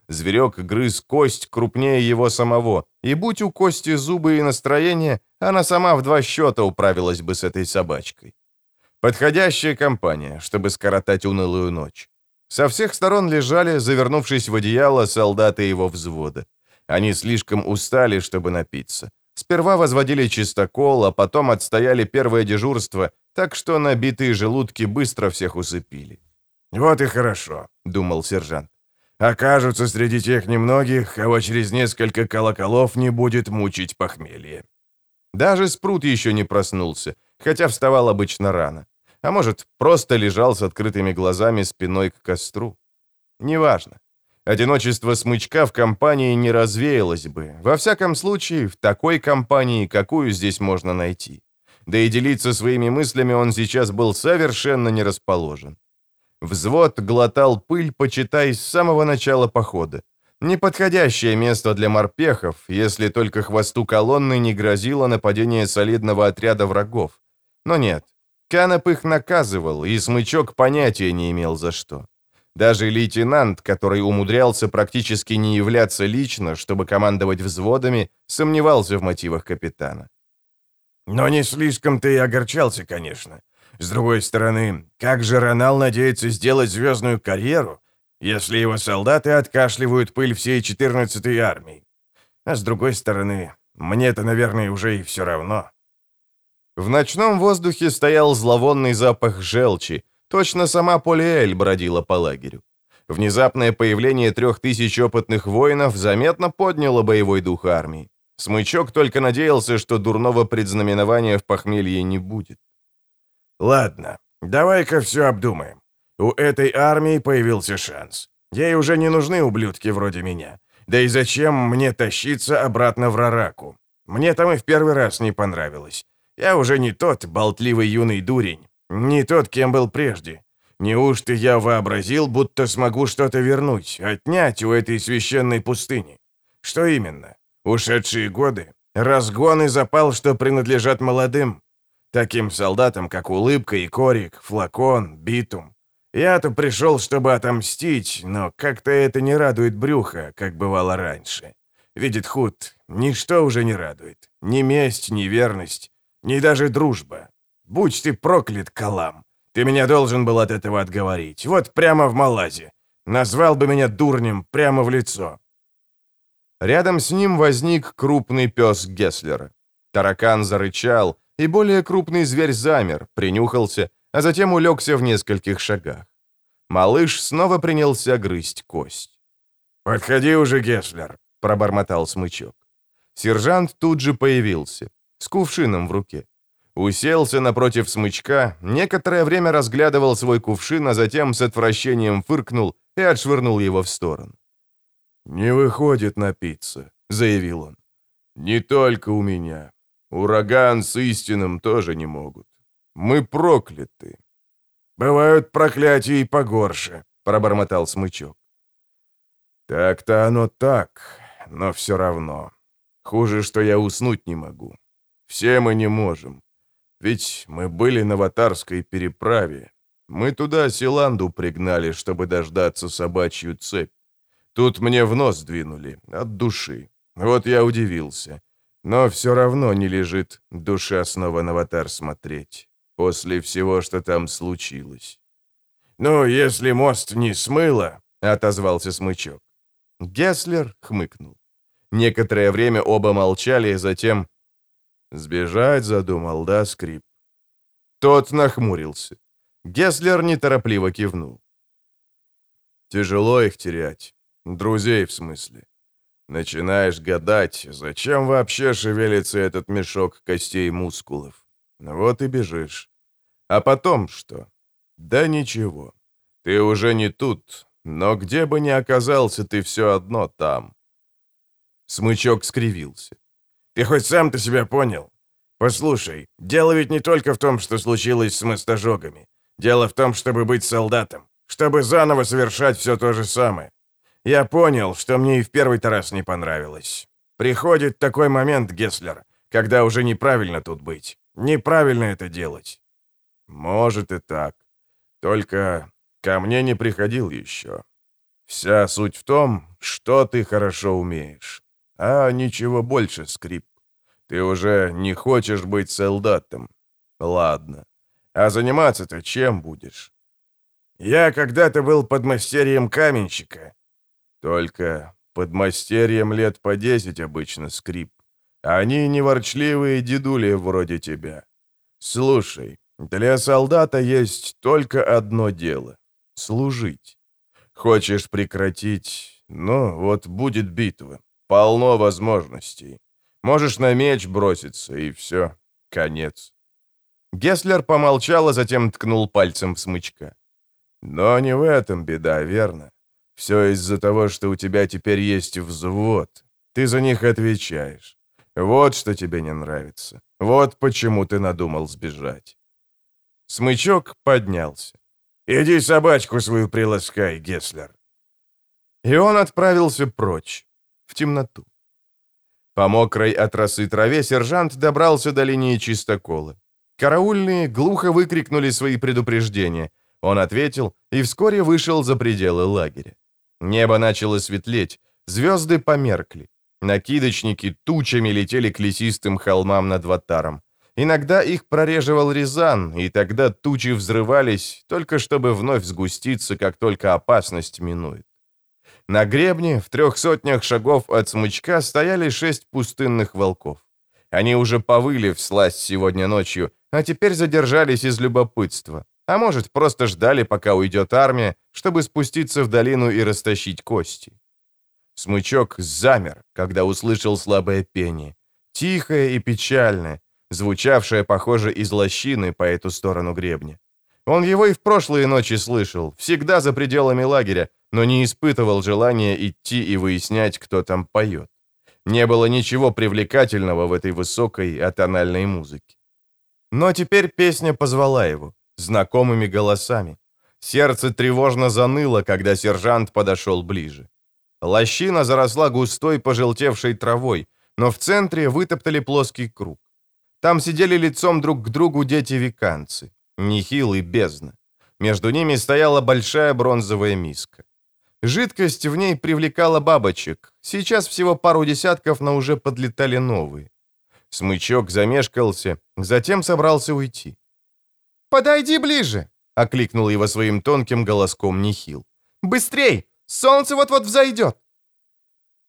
Speaker 1: Зверек грыз кость крупнее его самого, и будь у кости зубы и настроение, она сама в два счета управилась бы с этой собачкой. Подходящая компания, чтобы скоротать унылую ночь. Со всех сторон лежали, завернувшись в одеяло, солдаты его взвода. Они слишком устали, чтобы напиться. Сперва возводили чистокол, а потом отстояли первое дежурство, так что набитые желудки быстро всех усыпили.
Speaker 2: «Вот и хорошо», — думал сержант. «Окажутся среди тех немногих, кого через несколько колоколов не будет мучить похмелье».
Speaker 1: Даже Спрут еще не проснулся, хотя вставал обычно рано. а может, просто лежал с открытыми глазами спиной к костру. Неважно. Одиночество смычка в компании не развеялось бы. Во всяком случае, в такой компании, какую здесь можно найти. Да и делиться своими мыслями он сейчас был совершенно не расположен. Взвод глотал пыль, почитай, с самого начала похода. Неподходящее место для морпехов, если только хвосту колонны не грозило нападение солидного отряда врагов. Но нет, Каноп их наказывал, и смычок понятия не имел за что. Даже лейтенант, который умудрялся практически не являться лично, чтобы командовать взводами, сомневался в мотивах капитана.
Speaker 2: Но не слишком-то и огорчался, конечно. С другой стороны, как же Ронал надеется сделать звездную карьеру, если его солдаты откашливают пыль всей 14-й армии? А с другой стороны, мне-то, наверное, уже и все равно.
Speaker 1: В ночном воздухе стоял зловонный запах желчи, точно сама Полиэль бродила по лагерю. Внезапное появление трех тысяч опытных воинов заметно подняло боевой дух армии. Смычок только надеялся, что дурного предзнаменования в похмелье не будет.
Speaker 2: Ладно, давай-ка все обдумаем. У этой армии появился шанс. Ей уже не нужны ублюдки вроде меня. Да и зачем мне тащиться обратно в Рараку? Мне там и в первый раз не понравилось. Я уже не тот болтливый юный дурень, не тот, кем был прежде. Неужто я вообразил, будто смогу что-то вернуть, отнять у этой священной пустыни? Что именно? Ушедшие годы? Разгон и запал, что принадлежат молодым? Таким солдатам, как Улыбка и Корик, Флакон, Битум. Я-то пришел, чтобы отомстить, но как-то это не радует брюха, как бывало раньше. Видит худ, ничто уже не радует. Ни месть, ни верность, ни даже дружба. Будь ты проклят, Калам. Ты меня должен был от этого отговорить. Вот прямо в Малазе. Назвал бы меня дурнем прямо в лицо.
Speaker 1: Рядом с ним возник крупный пес Гесслера. Таракан зарычал, и более крупный зверь замер, принюхался, а затем улегся в нескольких шагах. Малыш снова принялся грызть кость.
Speaker 2: «Подходи уже, Геслер», — пробормотал смычок.
Speaker 1: Сержант тут же появился, с кувшином в руке. Уселся напротив смычка, некоторое время разглядывал свой кувшин, а затем с отвращением фыркнул и отшвырнул его в сторону.
Speaker 2: «Не выходит напиться», — заявил он. «Не только у меня. Ураган с истинным тоже не могут. Мы прокляты». «Бывают проклятия и погорше», — пробормотал смычок. «Так-то оно так, но все равно. Хуже, что я уснуть не могу. Все мы не можем. Ведь мы были на Ватарской переправе. Мы туда Силанду пригнали, чтобы дождаться собачью цепь. Тут мне в нос двинули, от души. Вот я удивился. Но все равно не лежит душа снова на аватар смотреть, после всего, что там случилось. «Ну, если мост не смыло», — отозвался смычок.
Speaker 1: Гесслер хмыкнул. Некоторое время оба молчали, затем... «Сбежать задумал, да, скрип?» Тот нахмурился. Гесслер неторопливо кивнул. «Тяжело их терять. Друзей, в смысле. Начинаешь гадать, зачем вообще шевелится этот мешок костей и мускулов. Вот и бежишь. А потом что? Да ничего. Ты уже не тут, но где бы ни оказался, ты все одно там.
Speaker 2: Смычок скривился. Ты хоть сам-то себя понял? Послушай, дело ведь не только в том, что случилось с мостожогами. Дело в том, чтобы быть солдатом, чтобы заново совершать все то же самое. Я понял, что мне и в первый-то раз не понравилось. Приходит такой момент, Гесслер, когда уже неправильно тут быть. Неправильно это делать.
Speaker 1: Может и так. Только ко мне не приходил еще. Вся суть в том, что ты хорошо умеешь. А ничего больше, Скрип. Ты уже не хочешь быть солдатом. Ладно. А заниматься-то чем будешь?
Speaker 2: Я когда-то был подмастерьем каменщика.
Speaker 1: Только подмастерьем лет по десять обычно скрип. Они неворчливые дедули вроде тебя. Слушай, для солдата есть только одно дело — служить. Хочешь прекратить? Ну, вот будет битва. Полно возможностей. Можешь на меч броситься, и все, конец. Геслер помолчал, а затем ткнул пальцем в смычка.
Speaker 2: «Но не в этом беда, верно? Все из-за того, что у тебя теперь есть взвод. Ты за них отвечаешь. Вот что тебе не нравится. Вот почему ты надумал сбежать». Смычок поднялся. «Иди собачку свою приласкай, Геслер». И он отправился прочь, в темноту. По мокрой от росы траве сержант добрался до линии чистокола. Караульные глухо выкрикнули свои предупреждения. Он ответил и вскоре вышел за пределы лагеря. Небо начало светлеть, звезды померкли. Накидочники тучами летели к лесистым холмам над Ватаром. Иногда их прореживал Рязан, и тогда тучи взрывались, только чтобы вновь сгуститься, как только опасность минует. На гребне, в трех сотнях шагов от смычка, стояли шесть пустынных волков. Они уже повыли в сласть сегодня ночью, а теперь задержались из любопытства. А может, просто ждали, пока уйдет армия, чтобы спуститься в долину и растащить кости. Смычок замер, когда услышал слабое пение. Тихое и печальное, звучавшее, похоже, из лощины по эту сторону гребня. Он его и в прошлые ночи слышал, всегда за пределами лагеря, но не испытывал желания идти и выяснять, кто там поет. Не было ничего привлекательного в этой высокой атональной музыке. Но теперь песня позвала его, знакомыми голосами. Сердце тревожно заныло, когда сержант подошел ближе. Лощина заросла густой пожелтевшей травой, но в центре вытоптали плоский круг. Там сидели лицом друг к другу дети-виканцы, Нихил и Бездна. Между ними стояла большая бронзовая миска. Жидкость в ней привлекала бабочек. Сейчас всего пару десятков, но уже подлетали новые. Смычок замешкался, затем собрался уйти. «Подойди ближе!» — окликнул его своим тонким голоском Нихил. «Быстрей! Солнце вот-вот взойдет!»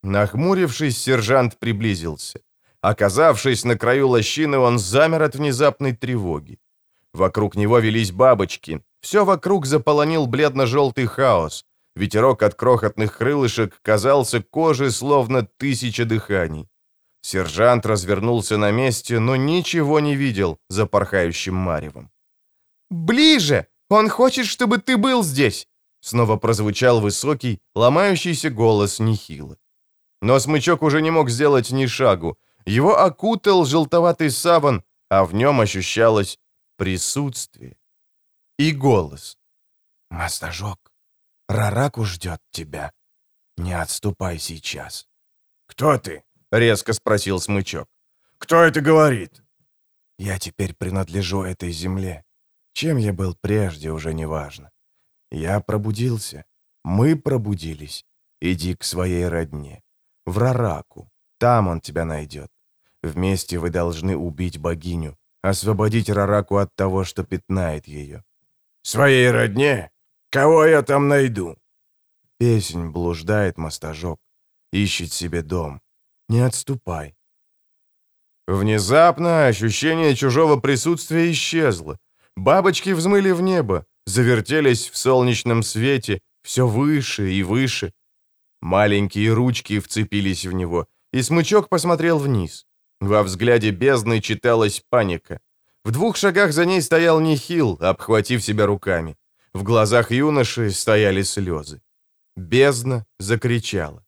Speaker 2: Нахмурившись, сержант приблизился. Оказавшись на краю лощины, он замер от внезапной тревоги. Вокруг него велись бабочки. Все вокруг заполонил бледно-желтый хаос. Ветерок от крохотных крылышек казался кожей, словно тысяча дыханий. Сержант развернулся на месте, но ничего не видел за порхающим маревом. «Ближе! Он хочет, чтобы ты был здесь!» Снова прозвучал высокий, ломающийся голос Нихила. Но смычок уже не мог сделать ни шагу. Его окутал желтоватый саван, а в нем ощущалось присутствие. И голос. «Мастажок, Рараку ждет тебя. Не отступай сейчас». «Кто ты?»
Speaker 1: — резко спросил Смычок.
Speaker 2: «Кто это говорит?»
Speaker 3: «Я теперь принадлежу этой земле. Чем я был прежде, уже не важно. Я пробудился. Мы пробудились. Иди к своей родне. В Рараку. Там он тебя найдет. Вместе вы должны убить богиню, освободить Рараку от того, что пятнает ее».
Speaker 2: «Своей родне? Кого я там найду?»
Speaker 3: Песнь блуждает, мостажок. Ищет себе дом. Не отступай.
Speaker 1: Внезапно ощущение чужого присутствия исчезло. Бабочки взмыли в небо, завертелись в солнечном свете, все выше и выше. Маленькие ручки вцепились в него, и смычок посмотрел вниз. Во взгляде бездны читалась паника. В двух шагах за ней стоял Нихил, обхватив себя руками. В глазах юноши стояли слезы. Бездна закричала.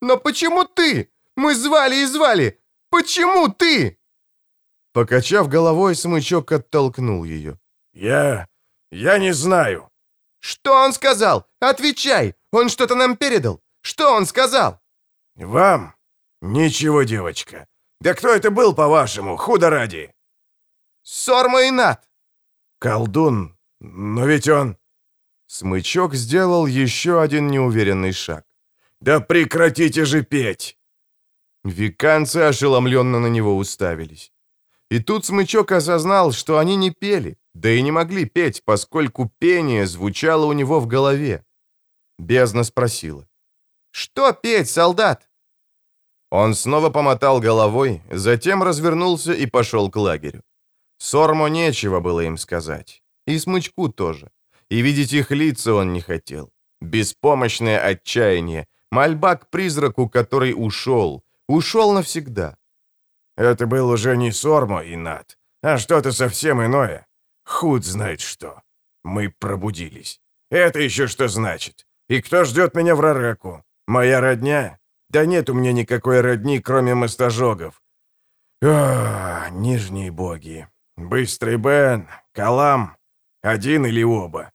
Speaker 1: «Но почему ты? Мы звали и звали! Почему ты?» Покачав головой, смычок оттолкнул ее.
Speaker 2: «Я... я не знаю».
Speaker 1: «Что он сказал? Отвечай! Он что-то нам передал! Что он сказал?»
Speaker 2: «Вам? Ничего, девочка. Да кто это был, по-вашему, худо ради?»
Speaker 1: «Сорма и Нат!»
Speaker 2: «Колдун но ведь он...»
Speaker 1: Смычок сделал еще один неуверенный шаг.
Speaker 2: «Да прекратите же петь!»
Speaker 1: Виканцы ошеломленно на него уставились. И тут Смычок осознал, что они не пели, да и не могли петь, поскольку пение звучало у него в голове. Бездна спросила. «Что петь, солдат?» Он снова помотал головой, затем развернулся и пошел к лагерю. Сормо нечего было им сказать. И смычку тоже. И видеть их лица он не хотел. Беспомощное отчаяние, мольба к призраку, который ушел. Ушел навсегда.
Speaker 2: Это был уже не Сормо и Нат. а что-то совсем иное. Худ знает что. Мы пробудились. Это еще что значит? И кто ждет меня в Рараку? Моя родня? Да нет у меня никакой родни, кроме мостожогов. О, нижние боги. Быстрый Бен, Калам, один или оба.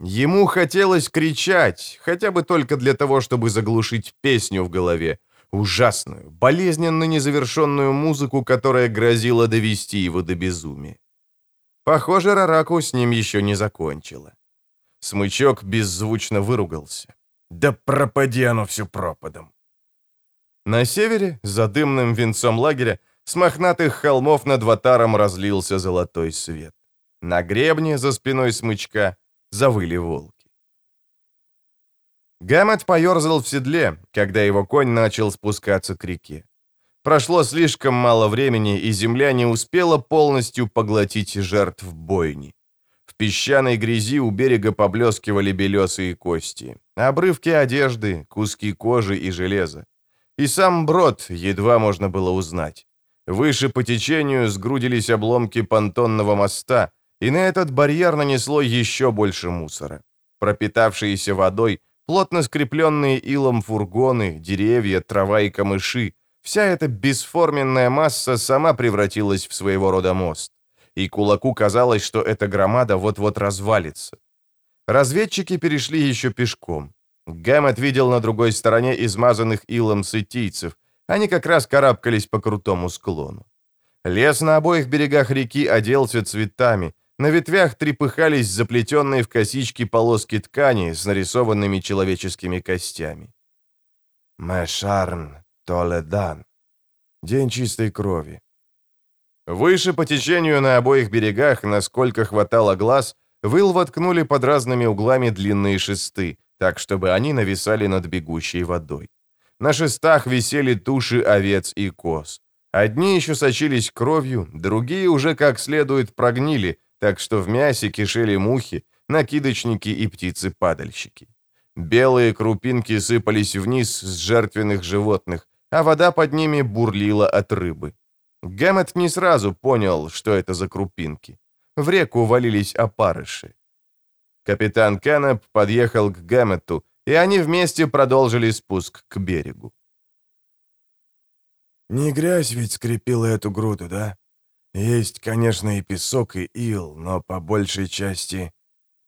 Speaker 1: Ему хотелось кричать, хотя бы только для того, чтобы заглушить песню в голове, ужасную, болезненно незавершенную музыку, которая грозила довести его до безумия. Похоже, Рараку с ним еще не закончила. Смычок беззвучно выругался.
Speaker 2: «Да пропади оно все пропадом!»
Speaker 1: На севере, за дымным венцом лагеря, с мохнатых холмов над Ватаром разлился золотой свет. На гребне, за спиной смычка, завыли волки. Гаммет поерзал в седле, когда его конь начал спускаться к реке. Прошло слишком мало времени, и земля не успела полностью поглотить жертв бойни. В песчаной грязи у берега поблескивали белесые кости, обрывки одежды, куски кожи и железа. И сам брод едва можно было узнать. Выше по течению сгрудились обломки понтонного моста, и на этот барьер нанесло еще больше мусора. Пропитавшиеся водой, плотно скрепленные илом фургоны, деревья, трава и камыши, вся эта бесформенная масса сама превратилась в своего рода мост. И кулаку казалось, что эта громада вот-вот развалится. Разведчики перешли еще пешком. Гэммет видел на другой стороне измазанных илом сытийцев. Они как раз карабкались по крутому склону. Лес на обоих берегах реки оделся цветами, на ветвях трепыхались заплетенные в косички полоски ткани с нарисованными человеческими костями.
Speaker 2: Мэшарн Толедан. День чистой крови.
Speaker 1: Выше по течению на обоих берегах, насколько хватало глаз, выл воткнули под разными углами длинные шесты, так чтобы они нависали над бегущей водой. На шестах висели туши овец и коз. Одни еще сочились кровью, другие уже как следует прогнили, так что в мясе кишели мухи, накидочники и птицы-падальщики. Белые крупинки сыпались вниз с жертвенных животных, а вода под ними бурлила от рыбы. Гэммет не сразу понял, что это за крупинки. В реку валились опарыши. Капитан Кеннеп подъехал к Гэммету, и они вместе продолжили спуск к берегу.
Speaker 2: «Не грязь ведь скрепила эту груду, да?» Есть, конечно, и песок, и ил, но по большей части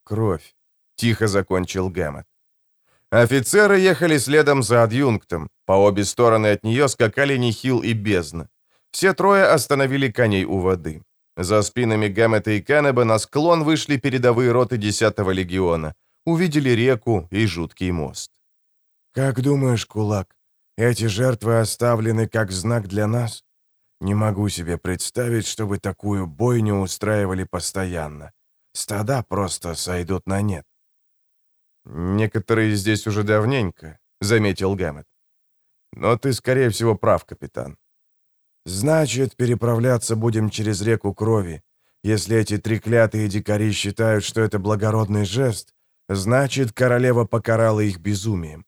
Speaker 2: кровь.
Speaker 1: Тихо закончил Гэммет. Офицеры ехали следом за адъюнктом. По обе стороны от нее скакали Нихил и Бездна. Все трое остановили коней у воды. За спинами Гэммета и Кеннеба на склон вышли передовые роты 10-го легиона. Увидели реку и жуткий мост.
Speaker 2: «Как думаешь, кулак, эти жертвы оставлены как знак для нас?» Не могу себе представить, чтобы такую бойню устраивали постоянно. Стада просто сойдут на нет.
Speaker 1: «Некоторые здесь уже давненько», — заметил Гэммет. «Но ты, скорее всего, прав, капитан».
Speaker 2: «Значит, переправляться будем через реку крови. Если эти треклятые дикари считают, что это благородный жест, значит, королева покарала их безумием.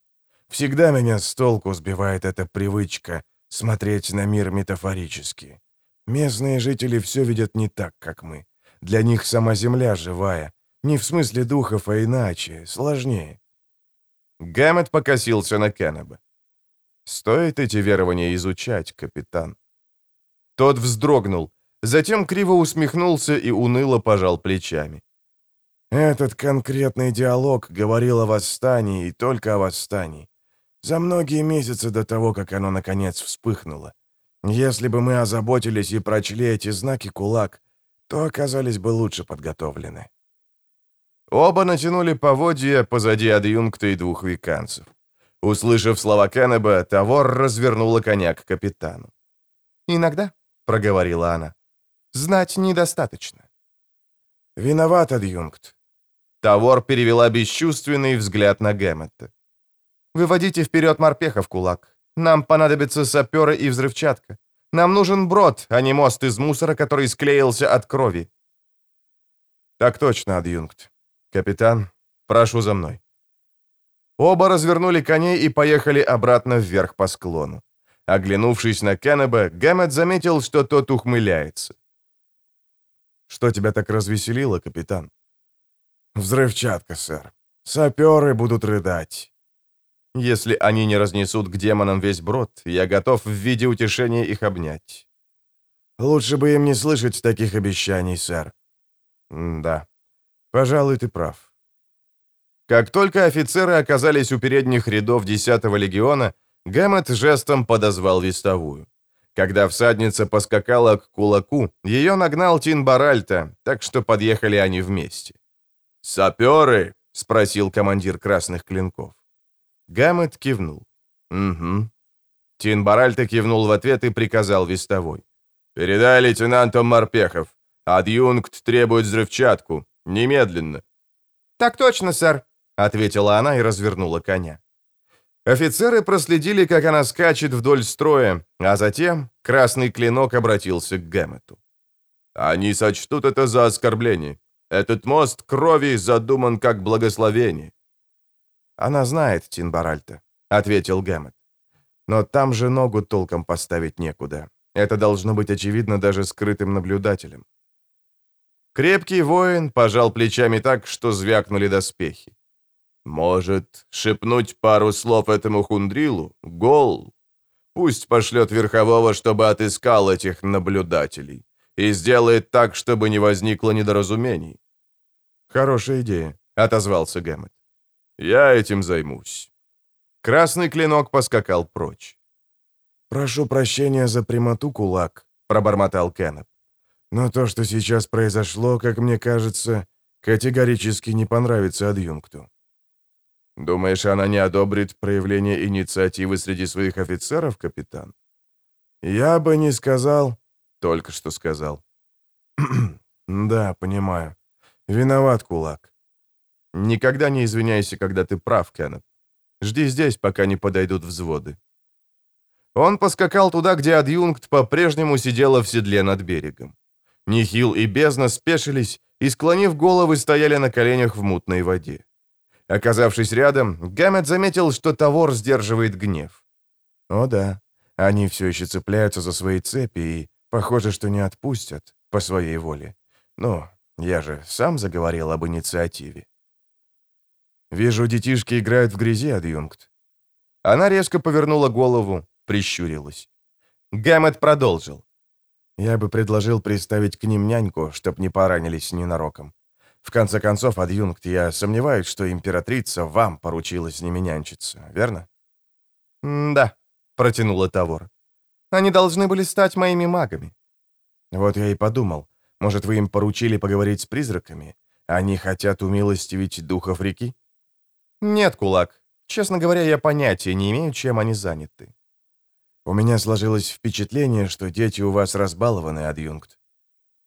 Speaker 2: Всегда меня с толку сбивает эта привычка — смотреть на мир метафорически. Местные жители все видят не так, как мы. Для них сама земля живая. Не в смысле духов, а иначе, сложнее.
Speaker 1: Гэммет покосился на Кеннеба. «Стоит эти верования изучать, капитан?» Тот вздрогнул, затем криво усмехнулся и уныло пожал плечами.
Speaker 2: «Этот конкретный диалог говорил о восстании и только о восстании за многие месяцы до того, как оно наконец вспыхнуло. Если бы мы озаботились и прочли эти знаки кулак, то оказались бы лучше подготовлены.
Speaker 1: Оба натянули поводья позади адъюнкта и двух веканцев. Услышав слова Кеннеба, Тавор развернула коня к капитану. «Иногда», — проговорила она, — «знать недостаточно».
Speaker 2: «Виноват, адъюнкт».
Speaker 1: Тавор перевела бесчувственный взгляд на Гэммета. Выводите вперед морпехов, кулак. Нам понадобятся саперы и взрывчатка. Нам нужен брод, а не мост из мусора, который склеился от крови. Так точно, адъюнкт. Капитан, прошу за мной. Оба развернули коней и поехали обратно вверх по склону. Оглянувшись на Кеннеба, Гэммет заметил, что тот ухмыляется.
Speaker 2: Что тебя так развеселило, капитан?» «Взрывчатка, сэр. Саперы будут рыдать».
Speaker 1: «Если они не разнесут к демонам весь брод, я готов в виде утешения их обнять».
Speaker 2: «Лучше бы им не слышать таких обещаний, сэр».
Speaker 1: «Да,
Speaker 2: пожалуй, ты прав».
Speaker 1: Как только офицеры оказались у передних рядов 10-го легиона, Гэммет жестом подозвал вестовую. Когда всадница поскакала к кулаку, ее нагнал Тин Баральта, так что подъехали они вместе. «Саперы?» — спросил командир красных клинков. Гаммет кивнул. «Угу». Тин кивнул в ответ и приказал вестовой. «Передай лейтенантам Морпехов. Адъюнкт требует взрывчатку. Немедленно». «Так точно, сэр», — ответила она и развернула коня. Офицеры проследили, как она скачет вдоль строя, а затем красный клинок обратился к Гэммету. «Они сочтут это за оскорбление. Этот мост крови задуман как благословение».
Speaker 2: «Она знает Тинбаральта», — ответил Гэммет. «Но там же ногу толком поставить некуда. Это должно быть очевидно даже скрытым наблюдателем». Крепкий воин пожал плечами так, что звякнули доспехи.
Speaker 1: Может, шепнуть пару слов этому хундрилу? Гол. Пусть пошлет верхового, чтобы отыскал этих наблюдателей. И сделает так, чтобы не возникло недоразумений.
Speaker 2: «Хорошая идея», — отозвался Гэммет.
Speaker 1: «Я этим займусь». Красный клинок поскакал прочь.
Speaker 2: «Прошу прощения за прямоту, кулак», — пробормотал Кеннеп. «Но то, что сейчас произошло, как мне кажется, категорически не понравится адъюнкту».
Speaker 1: Думаешь, она не одобрит проявление инициативы среди своих офицеров, капитан?
Speaker 2: Я бы не сказал.
Speaker 1: Только что сказал.
Speaker 2: да, понимаю. Виноват, кулак.
Speaker 1: Никогда не извиняйся, когда ты прав, Кеннет. Жди здесь, пока не подойдут взводы. Он поскакал туда, где адъюнкт по-прежнему сидела в седле над берегом. Нихил и Бездна спешились и, склонив головы, стояли на коленях в мутной воде. Оказавшись рядом, Гаммет заметил, что Тавор сдерживает гнев.
Speaker 2: О да, они все еще цепляются за свои цепи и, похоже, что не отпустят по своей воле. Но я же сам заговорил об инициативе. Вижу, детишки играют в грязи, адъюнкт. Она резко повернула голову, прищурилась. Гэммет продолжил. Я бы предложил приставить к ним няньку, чтоб не поранились ненароком. В конце концов, адъюнкт, я сомневаюсь, что императрица вам поручила с ними нянчиться, верно?
Speaker 1: «Да», — протянула Тавор. «Они должны были стать моими магами».
Speaker 2: Вот я и подумал, может, вы им поручили поговорить с призраками? Они хотят умилостивить духов реки?
Speaker 1: Нет, кулак. Честно говоря, я понятия не имею, чем они заняты.
Speaker 2: У меня сложилось впечатление, что дети у вас разбалованы, адъюнкт.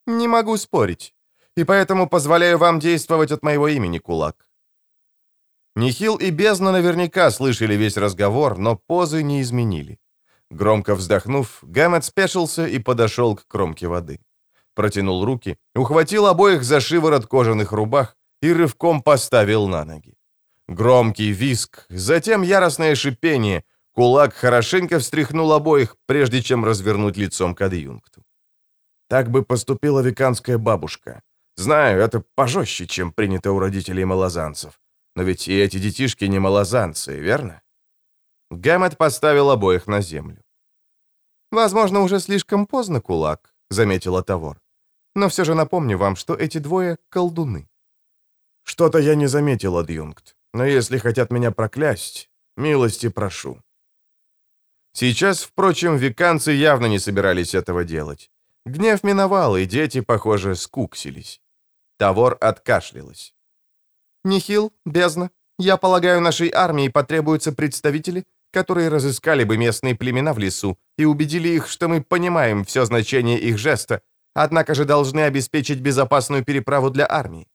Speaker 1: Не могу спорить и поэтому позволяю вам действовать от моего имени, кулак». Нихил и Бездна наверняка слышали весь разговор, но позы не изменили. Громко вздохнув, Гэммет спешился и подошел к кромке воды. Протянул руки, ухватил обоих за шиворот кожаных рубах и рывком поставил на ноги. Громкий виск, затем яростное шипение. Кулак хорошенько встряхнул обоих, прежде чем развернуть лицом к адъюнкту. Так бы поступила веканская бабушка. Знаю, это пожестче, чем принято у родителей малозанцев. Но ведь и эти детишки не малозанцы, верно? Гэммет поставил обоих на землю. «Возможно, уже слишком поздно, кулак», — заметила Тавор. «Но все же напомню вам, что эти двое — колдуны».
Speaker 2: «Что-то я не заметил, адъюнкт. Но если хотят меня проклясть, милости прошу».
Speaker 1: Сейчас, впрочем, веканцы явно не собирались этого делать. Гнев миновал, и дети, похоже, скуксились. Тавор откашлялась. «Нихил, бездна, я полагаю, нашей армии потребуются представители, которые разыскали бы местные племена в лесу и убедили их, что мы понимаем все значение их жеста, однако же должны обеспечить безопасную переправу для армии».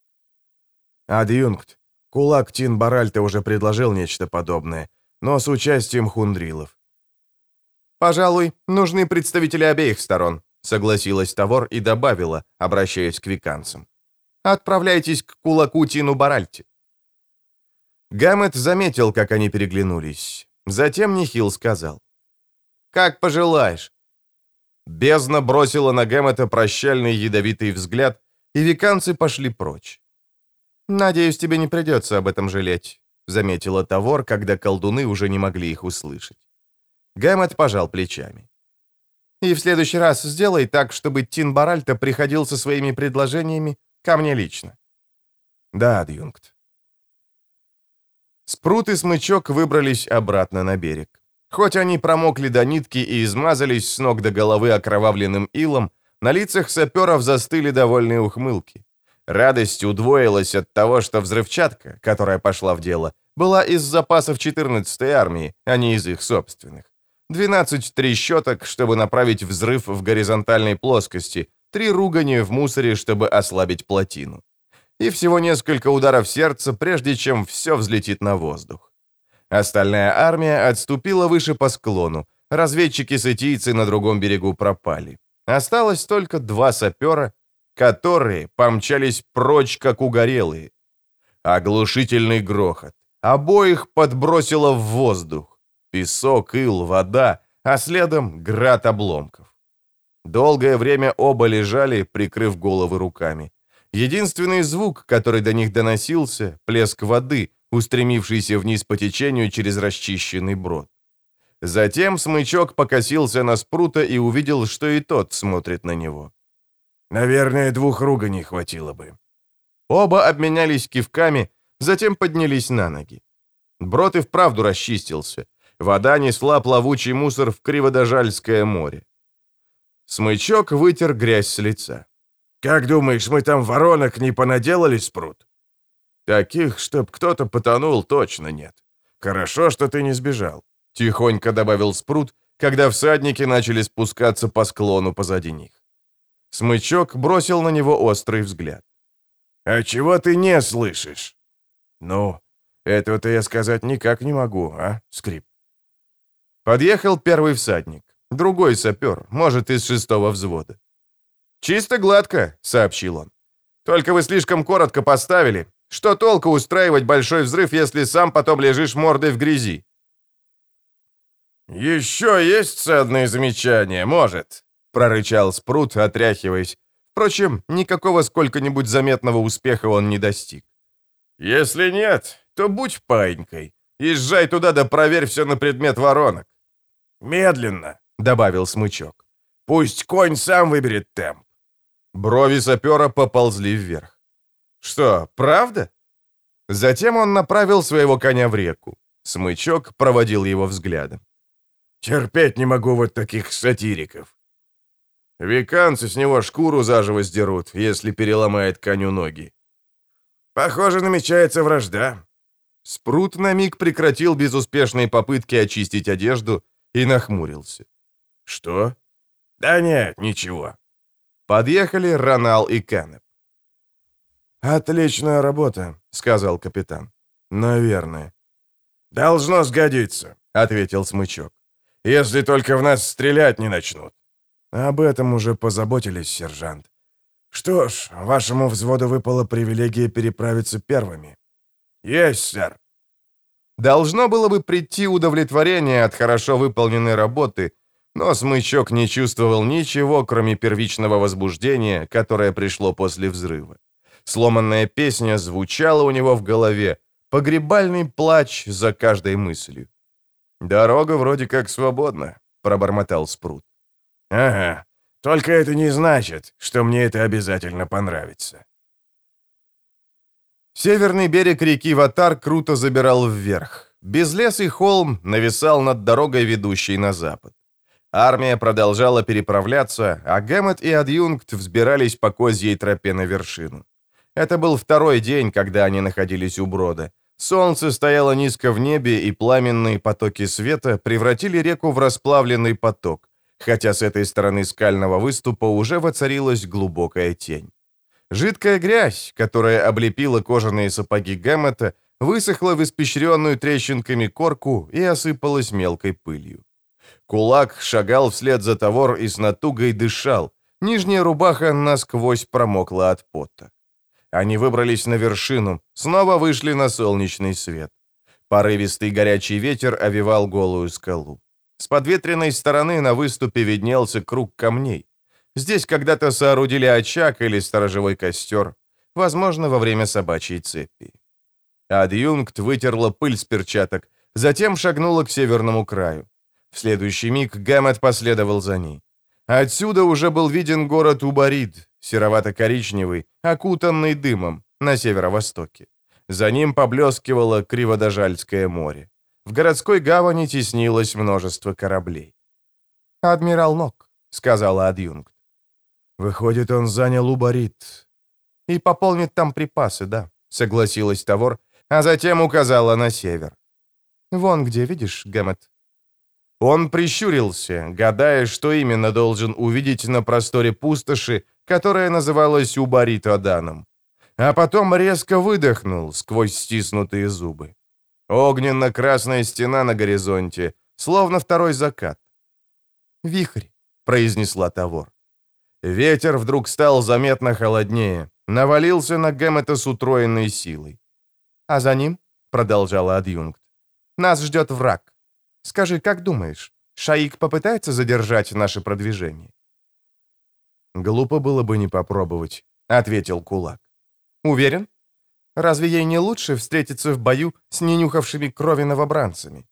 Speaker 2: «Адъюнкт, кулак Тин Баральте уже предложил нечто подобное, но с участием хундрилов».
Speaker 1: «Пожалуй, нужны представители обеих сторон», — согласилась Тавор и добавила, обращаясь к виканцам. Отправляйтесь к кулаку Тину Баральти». Гаммет заметил, как они переглянулись. Затем Нихил сказал. «Как пожелаешь». Бездна бросила на Гэммета прощальный ядовитый взгляд и виканцы пошли прочь. «Надеюсь, тебе не придется об этом жалеть», — заметила Тавор, когда колдуны уже не могли их услышать. Гэммет пожал плечами. «И в следующий раз сделай так, чтобы Тин Баральта приходил со своими предложениями ко мне лично». «Да, адъюнкт». Спрут и Смычок выбрались обратно на берег. Хоть они промокли до нитки и измазались с ног до головы окровавленным илом, на лицах саперов застыли довольные ухмылки. Радость удвоилась от того, что взрывчатка, которая пошла в дело, была из запасов 14-й армии, а не из их собственных. 12 трещоток, чтобы направить взрыв в горизонтальной плоскости, три ругани в мусоре, чтобы ослабить плотину. И всего несколько ударов сердца, прежде чем все взлетит на воздух. Остальная армия отступила выше по склону. Разведчики-сатийцы на другом берегу пропали. Осталось только два сапера, которые помчались прочь, как угорелые. Оглушительный грохот. Обоих подбросило в воздух. Песок, ил, вода, а следом град обломков. Долгое время оба лежали, прикрыв головы руками. Единственный звук, который до них доносился — плеск воды, устремившийся вниз по течению через расчищенный брод. Затем смычок покосился на спрута и увидел, что и тот смотрит на него.
Speaker 2: «Наверное, двух руганий хватило бы».
Speaker 1: Оба обменялись кивками, затем поднялись на ноги. Брод и вправду расчистился. Вода несла плавучий мусор в Криводожальское море. Смычок вытер грязь с лица.
Speaker 2: «Как думаешь, мы там воронок не понаделали, Спрут?»
Speaker 1: «Таких, чтоб кто-то потонул, точно нет. Хорошо, что ты не сбежал. — тихонько добавил Спрут, когда всадники начали спускаться по склону позади них. Смычок бросил на него острый взгляд.
Speaker 2: «А чего ты не слышишь?»
Speaker 1: «Ну, этого-то я сказать никак не могу, а, Скрип?» Подъехал первый всадник, другой сапер, может, из шестого взвода. «Чисто гладко», — сообщил он. «Только вы слишком коротко поставили. Что толку устраивать большой взрыв, если сам потом лежишь мордой в грязи?» «Еще есть ценные замечания, может?» — прорычал Спрут, отряхиваясь. Впрочем, никакого сколько-нибудь заметного успеха он не достиг. «Если нет, то будь паинькой. Езжай туда да проверь все на предмет воронок».
Speaker 2: «Медленно», —
Speaker 1: добавил Смычок.
Speaker 2: «Пусть конь сам выберет темп».
Speaker 1: Брови сапера поползли вверх. «Что, правда?» Затем он направил своего коня в реку. Смычок проводил его взглядом.
Speaker 2: Терпеть не могу вот таких сатириков.
Speaker 1: Веканцы с него шкуру заживо сдерут, если переломает коню ноги.
Speaker 2: Похоже, намечается вражда.
Speaker 1: Спрут на миг прекратил безуспешные попытки очистить одежду и нахмурился.
Speaker 2: Что? Да нет, ничего.
Speaker 1: Подъехали Ронал и Кеннеп.
Speaker 2: «Отличная работа», — сказал капитан. «Наверное». «Должно сгодиться», — ответил Смычок. Если только в нас стрелять не начнут». Об этом уже позаботились, сержант. Что ж, вашему взводу выпала привилегия переправиться первыми. Есть, сэр.
Speaker 1: Должно было бы прийти удовлетворение от хорошо выполненной работы, но смычок не чувствовал ничего, кроме первичного возбуждения, которое пришло после взрыва. Сломанная песня звучала у него в голове, погребальный плач за каждой мыслью. «Дорога вроде как свободна», — пробормотал Спрут.
Speaker 2: «Ага, только это не значит, что мне это обязательно понравится».
Speaker 1: Северный берег реки Ватар круто забирал вверх. Безлесый холм нависал над дорогой, ведущей на запад. Армия продолжала переправляться, а Гэммет и Адъюнкт взбирались по козьей тропе на вершину. Это был второй день, когда они находились у брода. Солнце стояло низко в небе, и пламенные потоки света превратили реку в расплавленный поток, хотя с этой стороны скального выступа уже воцарилась глубокая тень. Жидкая грязь, которая облепила кожаные сапоги Гэммета, высохла в испещренную трещинками корку и осыпалась мелкой пылью. Кулак шагал вслед за Тавор и с натугой дышал. Нижняя рубаха насквозь промокла от пота. Они выбрались на вершину, снова вышли на солнечный свет. Порывистый горячий ветер овивал голую скалу. С подветренной стороны на выступе виднелся круг камней. Здесь когда-то соорудили очаг или сторожевой костер, возможно, во время собачьей цепи. Адъюнкт вытерла пыль с перчаток, затем шагнула к северному краю. В следующий миг Гэммет последовал за ней. Отсюда уже был виден город Убарид, серовато-коричневый, окутанный дымом, на северо-востоке. За ним поблескивало Криводожальское море. В городской гавани теснилось множество кораблей. «Адмирал Нок», — сказала адъюнкт.
Speaker 2: «Выходит, он занял Убарит».
Speaker 1: «И пополнит там припасы, да», — согласилась Тавор, а затем указала на север. «Вон где, видишь, Гэммет?» Он прищурился, гадая, что именно должен увидеть на просторе пустоши, которая называлась Убарит-Аданом. А потом резко выдохнул сквозь стиснутые зубы. Огненно-красная стена на горизонте, словно второй закат. «Вихрь», — произнесла Тавор. Ветер вдруг стал заметно холоднее, навалился на Гэммета с утроенной силой. «А за ним», — продолжала адъюнкт, — «нас ждет враг. Скажи, как думаешь, Шаик попытается задержать наше продвижение?»
Speaker 2: «Глупо было бы не попробовать», — ответил кулак.
Speaker 1: «Уверен? Разве ей не лучше встретиться в бою с ненюхавшими крови новобранцами?»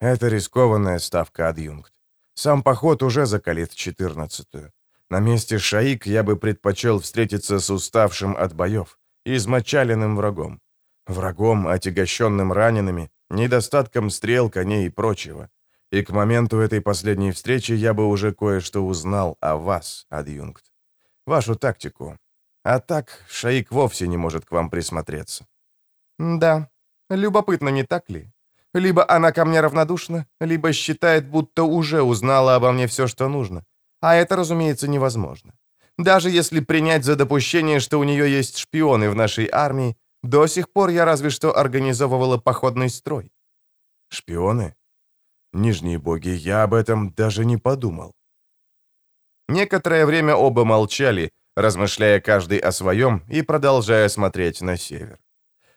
Speaker 2: «Это рискованная ставка, адъюнкт. Сам поход уже закалит четырнадцатую. На месте Шаик я бы предпочел встретиться с уставшим от боев, измочаленным врагом. Врагом, отягощенным ранеными, недостатком стрел, коней и прочего. И к моменту этой последней встречи я бы уже кое-что узнал о вас, адъюнкт. Вашу тактику. А так, Шаик вовсе не может к вам присмотреться.
Speaker 1: Да, любопытно, не так ли? Либо она ко мне равнодушна, либо считает, будто уже узнала обо мне все, что нужно. А это, разумеется, невозможно. Даже если принять за допущение, что у нее есть шпионы в нашей армии, до сих пор я разве что организовывала походный строй.
Speaker 2: Шпионы? Нижние боги, я об этом даже не подумал.
Speaker 1: Некоторое время оба молчали, размышляя каждый о своем и продолжая смотреть на север.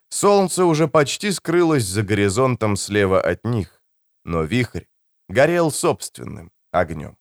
Speaker 1: Солнце уже почти скрылось за горизонтом слева от них, но вихрь горел собственным огнем.